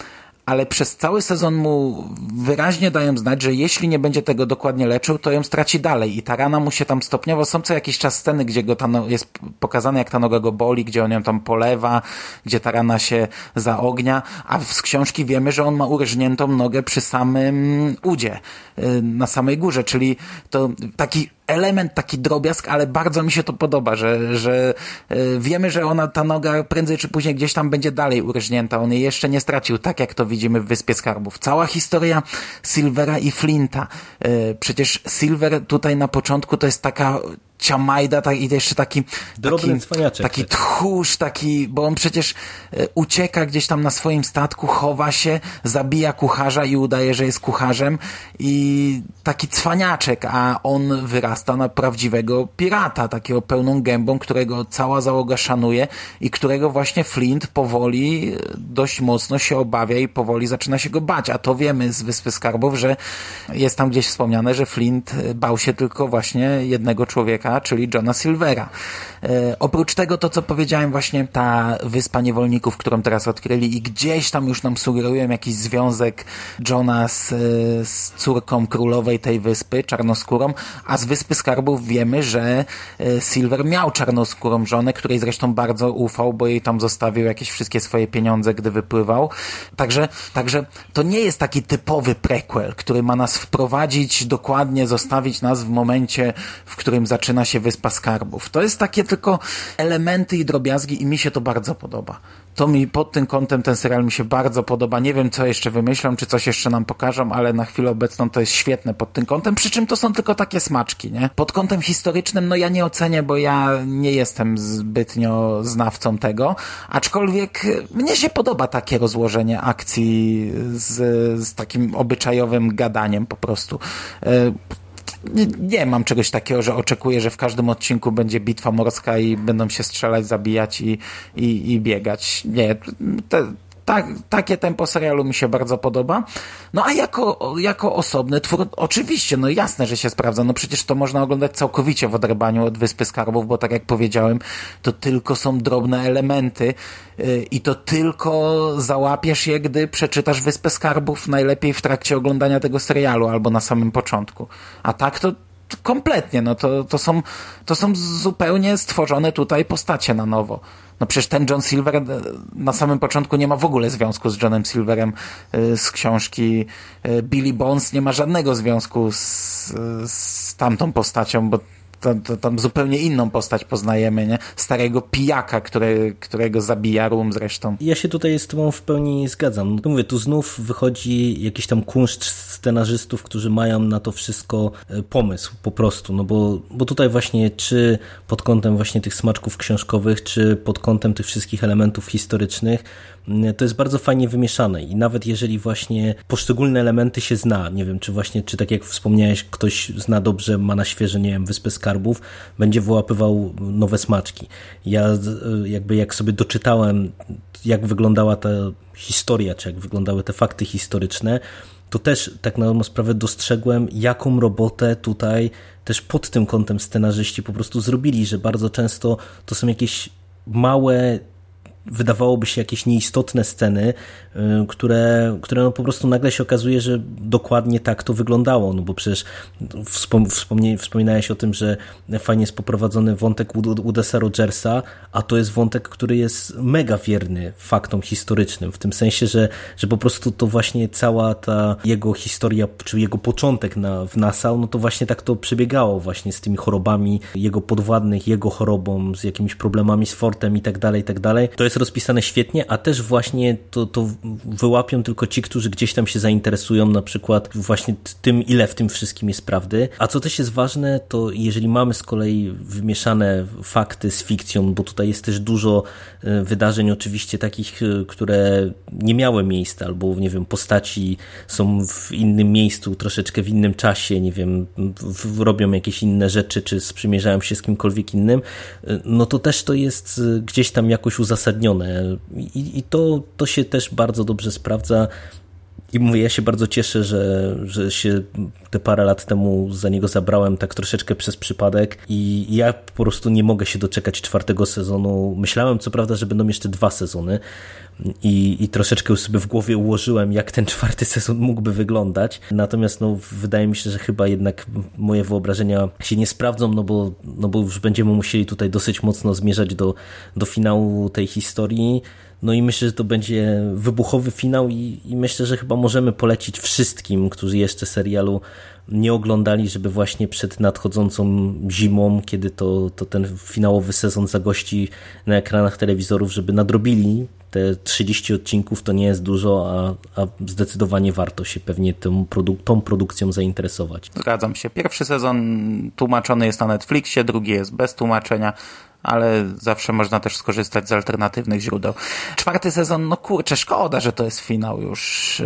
ale przez cały sezon mu wyraźnie dają znać, że jeśli nie będzie tego dokładnie leczył, to ją straci dalej. I ta rana mu się tam stopniowo, są co jakiś czas sceny, gdzie go ta no, jest pokazane jak ta noga go boli, gdzie on ją tam polewa, gdzie ta rana się zaognia, a z książki wiemy, że on ma urżniętą nogę przy samym udzie, y, na samej górze, czyli to taki element, taki drobiazg, ale bardzo mi się to podoba, że, że y, wiemy, że ona, ta noga prędzej czy później gdzieś tam będzie dalej urżnięta. On jej jeszcze nie stracił, tak jak to widzimy w Wyspie Skarbów. Cała historia Silvera i Flinta. Y, przecież Silver tutaj na początku to jest taka ciamajda tak, i jeszcze taki Drobny taki, taki tchórz, taki, bo on przecież e, ucieka gdzieś tam na swoim statku, chowa się, zabija kucharza i udaje, że jest kucharzem i taki cwaniaczek, a on wyrasta na prawdziwego pirata, takiego pełną gębą, którego cała załoga szanuje i którego właśnie Flint powoli e, dość mocno się obawia i powoli zaczyna się go bać, a to wiemy z Wyspy Skarbów, że jest tam gdzieś wspomniane, że Flint e, bał się tylko właśnie jednego człowieka, czyli Johna Silvera. E, oprócz tego to, co powiedziałem właśnie, ta wyspa niewolników, którą teraz odkryli i gdzieś tam już nam sugerują jakiś związek Johna z, z córką królowej tej wyspy, czarnoskórą, a z Wyspy Skarbów wiemy, że e, Silver miał czarnoskórą żonę, której zresztą bardzo ufał, bo jej tam zostawił jakieś wszystkie swoje pieniądze, gdy wypływał. Także, także to nie jest taki typowy prequel, który ma nas wprowadzić dokładnie, zostawić nas w momencie, w którym zaczyna zaczyna się Wyspa Skarbów. To jest takie tylko elementy i drobiazgi i mi się to bardzo podoba. To mi pod tym kątem ten serial mi się bardzo podoba. Nie wiem, co jeszcze wymyślą, czy coś jeszcze nam pokażą, ale na chwilę obecną to jest świetne pod tym kątem, przy czym to są tylko takie smaczki, nie? Pod kątem historycznym, no ja nie ocenię, bo ja nie jestem zbytnio znawcą tego, aczkolwiek mnie się podoba takie rozłożenie akcji z, z takim obyczajowym gadaniem po prostu. Nie, mam czegoś takiego, że oczekuję, że w każdym odcinku będzie bitwa morska i będą się strzelać, zabijać i, i, i biegać. Nie, te, tak, takie tempo serialu mi się bardzo podoba. No a jako, jako osobny twór, oczywiście, no jasne, że się sprawdza. No przecież to można oglądać całkowicie w oderbaniu od Wyspy Skarbów, bo tak jak powiedziałem, to tylko są drobne elementy yy, i to tylko załapiesz je, gdy przeczytasz Wyspę Skarbów najlepiej w trakcie oglądania tego serialu albo na samym początku. A tak to kompletnie, no to, to, są, to są zupełnie stworzone tutaj postacie na nowo. No przecież ten John Silver e, na samym początku nie ma w ogóle związku z Johnem Silverem e, z książki. E, Billy Bones nie ma żadnego związku z, z tamtą postacią, bo to, to, tam zupełnie inną postać poznajemy, nie? Starego pijaka, który, którego zabija Rum zresztą. Ja się tutaj z tobą w pełni zgadzam. No, mówię, tu znów wychodzi jakiś tam kunszt scenarzystów, którzy mają na to wszystko e, pomysł po prostu, no bo, bo tutaj właśnie czy pod kątem właśnie tych smaczków książkowych, czy pod kątem tych wszystkich elementów historycznych, to jest bardzo fajnie wymieszane i nawet jeżeli właśnie poszczególne elementy się zna, nie wiem, czy właśnie, czy tak jak wspomniałeś, ktoś zna dobrze, ma na świeże, nie wiem, Wyspę Skarbów, będzie wyłapywał nowe smaczki. Ja jakby jak sobie doczytałem, jak wyglądała ta historia, czy jak wyglądały te fakty historyczne, to też tak na dobrą sprawę dostrzegłem, jaką robotę tutaj też pod tym kątem scenarzyści po prostu zrobili, że bardzo często to są jakieś małe wydawałoby się jakieś nieistotne sceny, które, które no po prostu nagle się okazuje, że dokładnie tak to wyglądało, no bo przecież wspomnie, wspominałeś o tym, że fajnie jest poprowadzony wątek Udesa Rogersa, a to jest wątek, który jest mega wierny faktom historycznym, w tym sensie, że, że po prostu to właśnie cała ta jego historia, czy jego początek na, w Nassau, no to właśnie tak to przebiegało właśnie z tymi chorobami jego podwładnych, jego chorobą, z jakimiś problemami z fortem i tak dalej, i tak dalej. To jest rozpisane świetnie, a też właśnie to, to wyłapią tylko ci, którzy gdzieś tam się zainteresują na przykład właśnie tym, ile w tym wszystkim jest prawdy. A co też jest ważne, to jeżeli mamy z kolei wymieszane fakty z fikcją, bo tutaj jest też dużo e, wydarzeń oczywiście takich, e, które nie miały miejsca, albo nie wiem, postaci są w innym miejscu, troszeczkę w innym czasie, nie wiem, robią jakieś inne rzeczy, czy sprzymierzają się z kimkolwiek innym, e, no to też to jest gdzieś tam jakoś uzasadnione i, i to, to się też bardzo dobrze sprawdza. I mówię, ja się bardzo cieszę, że, że się te parę lat temu za niego zabrałem tak troszeczkę przez przypadek i ja po prostu nie mogę się doczekać czwartego sezonu. Myślałem co prawda, że będą jeszcze dwa sezony i, i troszeczkę sobie w głowie ułożyłem, jak ten czwarty sezon mógłby wyglądać. Natomiast no, wydaje mi się, że chyba jednak moje wyobrażenia się nie sprawdzą, no bo, no bo już będziemy musieli tutaj dosyć mocno zmierzać do, do finału tej historii. No i myślę, że to będzie wybuchowy finał i, i, myślę, że chyba możemy polecić wszystkim, którzy jeszcze serialu nie oglądali, żeby właśnie przed nadchodzącą zimą, kiedy to, to ten finałowy sezon zagości na ekranach telewizorów, żeby nadrobili te 30 odcinków to nie jest dużo, a, a zdecydowanie warto się pewnie tą, produk tą produkcją zainteresować. Zgadzam się. Pierwszy sezon tłumaczony jest na Netflixie, drugi jest bez tłumaczenia ale zawsze można też skorzystać z alternatywnych źródeł. Czwarty sezon, no kurczę, szkoda, że to jest finał już.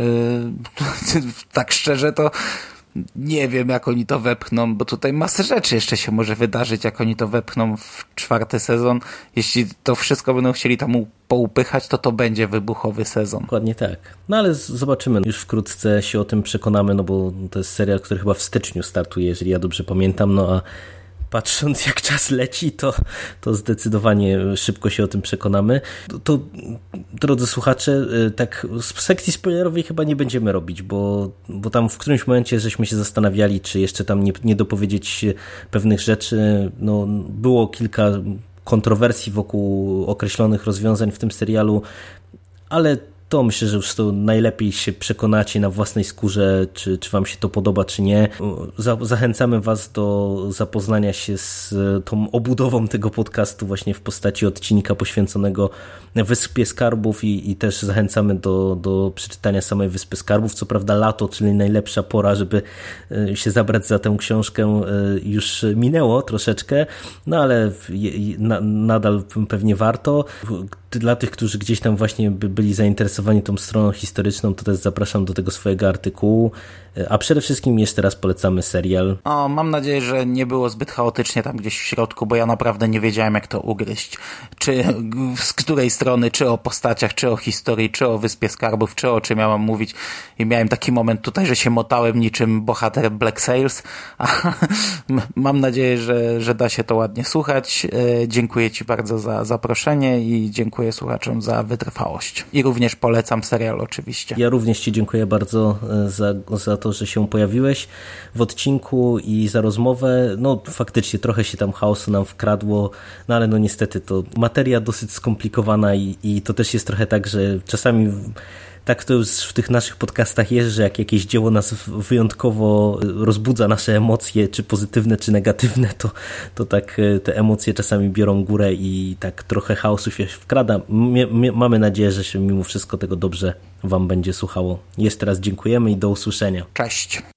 Yy, tak szczerze to nie wiem, jak oni to wepchną, bo tutaj masę rzeczy jeszcze się może wydarzyć, jak oni to wepchną w czwarty sezon. Jeśli to wszystko będą chcieli tam poupychać, to to będzie wybuchowy sezon. Dokładnie tak. No ale zobaczymy. Już wkrótce się o tym przekonamy, no bo to jest serial, który chyba w styczniu startuje, jeżeli ja dobrze pamiętam, no a patrząc jak czas leci, to, to zdecydowanie szybko się o tym przekonamy. To, to drodzy słuchacze, y, tak z sekcji spoilerowej chyba nie będziemy robić, bo, bo tam w którymś momencie żeśmy się zastanawiali, czy jeszcze tam nie, nie dopowiedzieć pewnych rzeczy. No, było kilka kontrowersji wokół określonych rozwiązań w tym serialu, ale to myślę, że już to najlepiej się przekonacie na własnej skórze, czy, czy Wam się to podoba, czy nie. Zachęcamy Was do zapoznania się z tą obudową tego podcastu właśnie w postaci odcinka poświęconego Wyspie Skarbów i, i też zachęcamy do, do przeczytania samej Wyspy Skarbów. Co prawda lato, czyli najlepsza pora, żeby e, się zabrać za tę książkę e, już minęło troszeczkę, no ale nadal pewnie warto dla tych, którzy gdzieś tam właśnie by byli zainteresowani tą stroną historyczną, to też zapraszam do tego swojego artykułu. A przede wszystkim jeszcze raz polecamy serial. O, mam nadzieję, że nie było zbyt chaotycznie tam gdzieś w środku, bo ja naprawdę nie wiedziałem, jak to ugryźć. Czy z której strony, czy o postaciach, czy o historii, czy o Wyspie Skarbów, czy o czym ja mam mówić. I miałem taki moment tutaj, że się motałem niczym bohater Black Sails. Mam nadzieję, że, że da się to ładnie słuchać. E, dziękuję Ci bardzo za zaproszenie i dziękuję słuchaczom za wytrwałość. I również polecam serial oczywiście. Ja również Ci dziękuję bardzo e, za, za to to, że się pojawiłeś w odcinku i za rozmowę. No faktycznie trochę się tam chaosu nam wkradło, no ale no niestety to materia dosyć skomplikowana i, i to też jest trochę tak, że czasami tak to już w tych naszych podcastach jest, że jak jakieś dzieło nas wyjątkowo rozbudza nasze emocje, czy pozytywne, czy negatywne, to, to tak e, te emocje czasami biorą górę i tak trochę chaosu się wkrada. mamy nadzieję, że się mimo wszystko tego dobrze Wam będzie słuchało. Jeszcze raz dziękujemy i do usłyszenia. Cześć.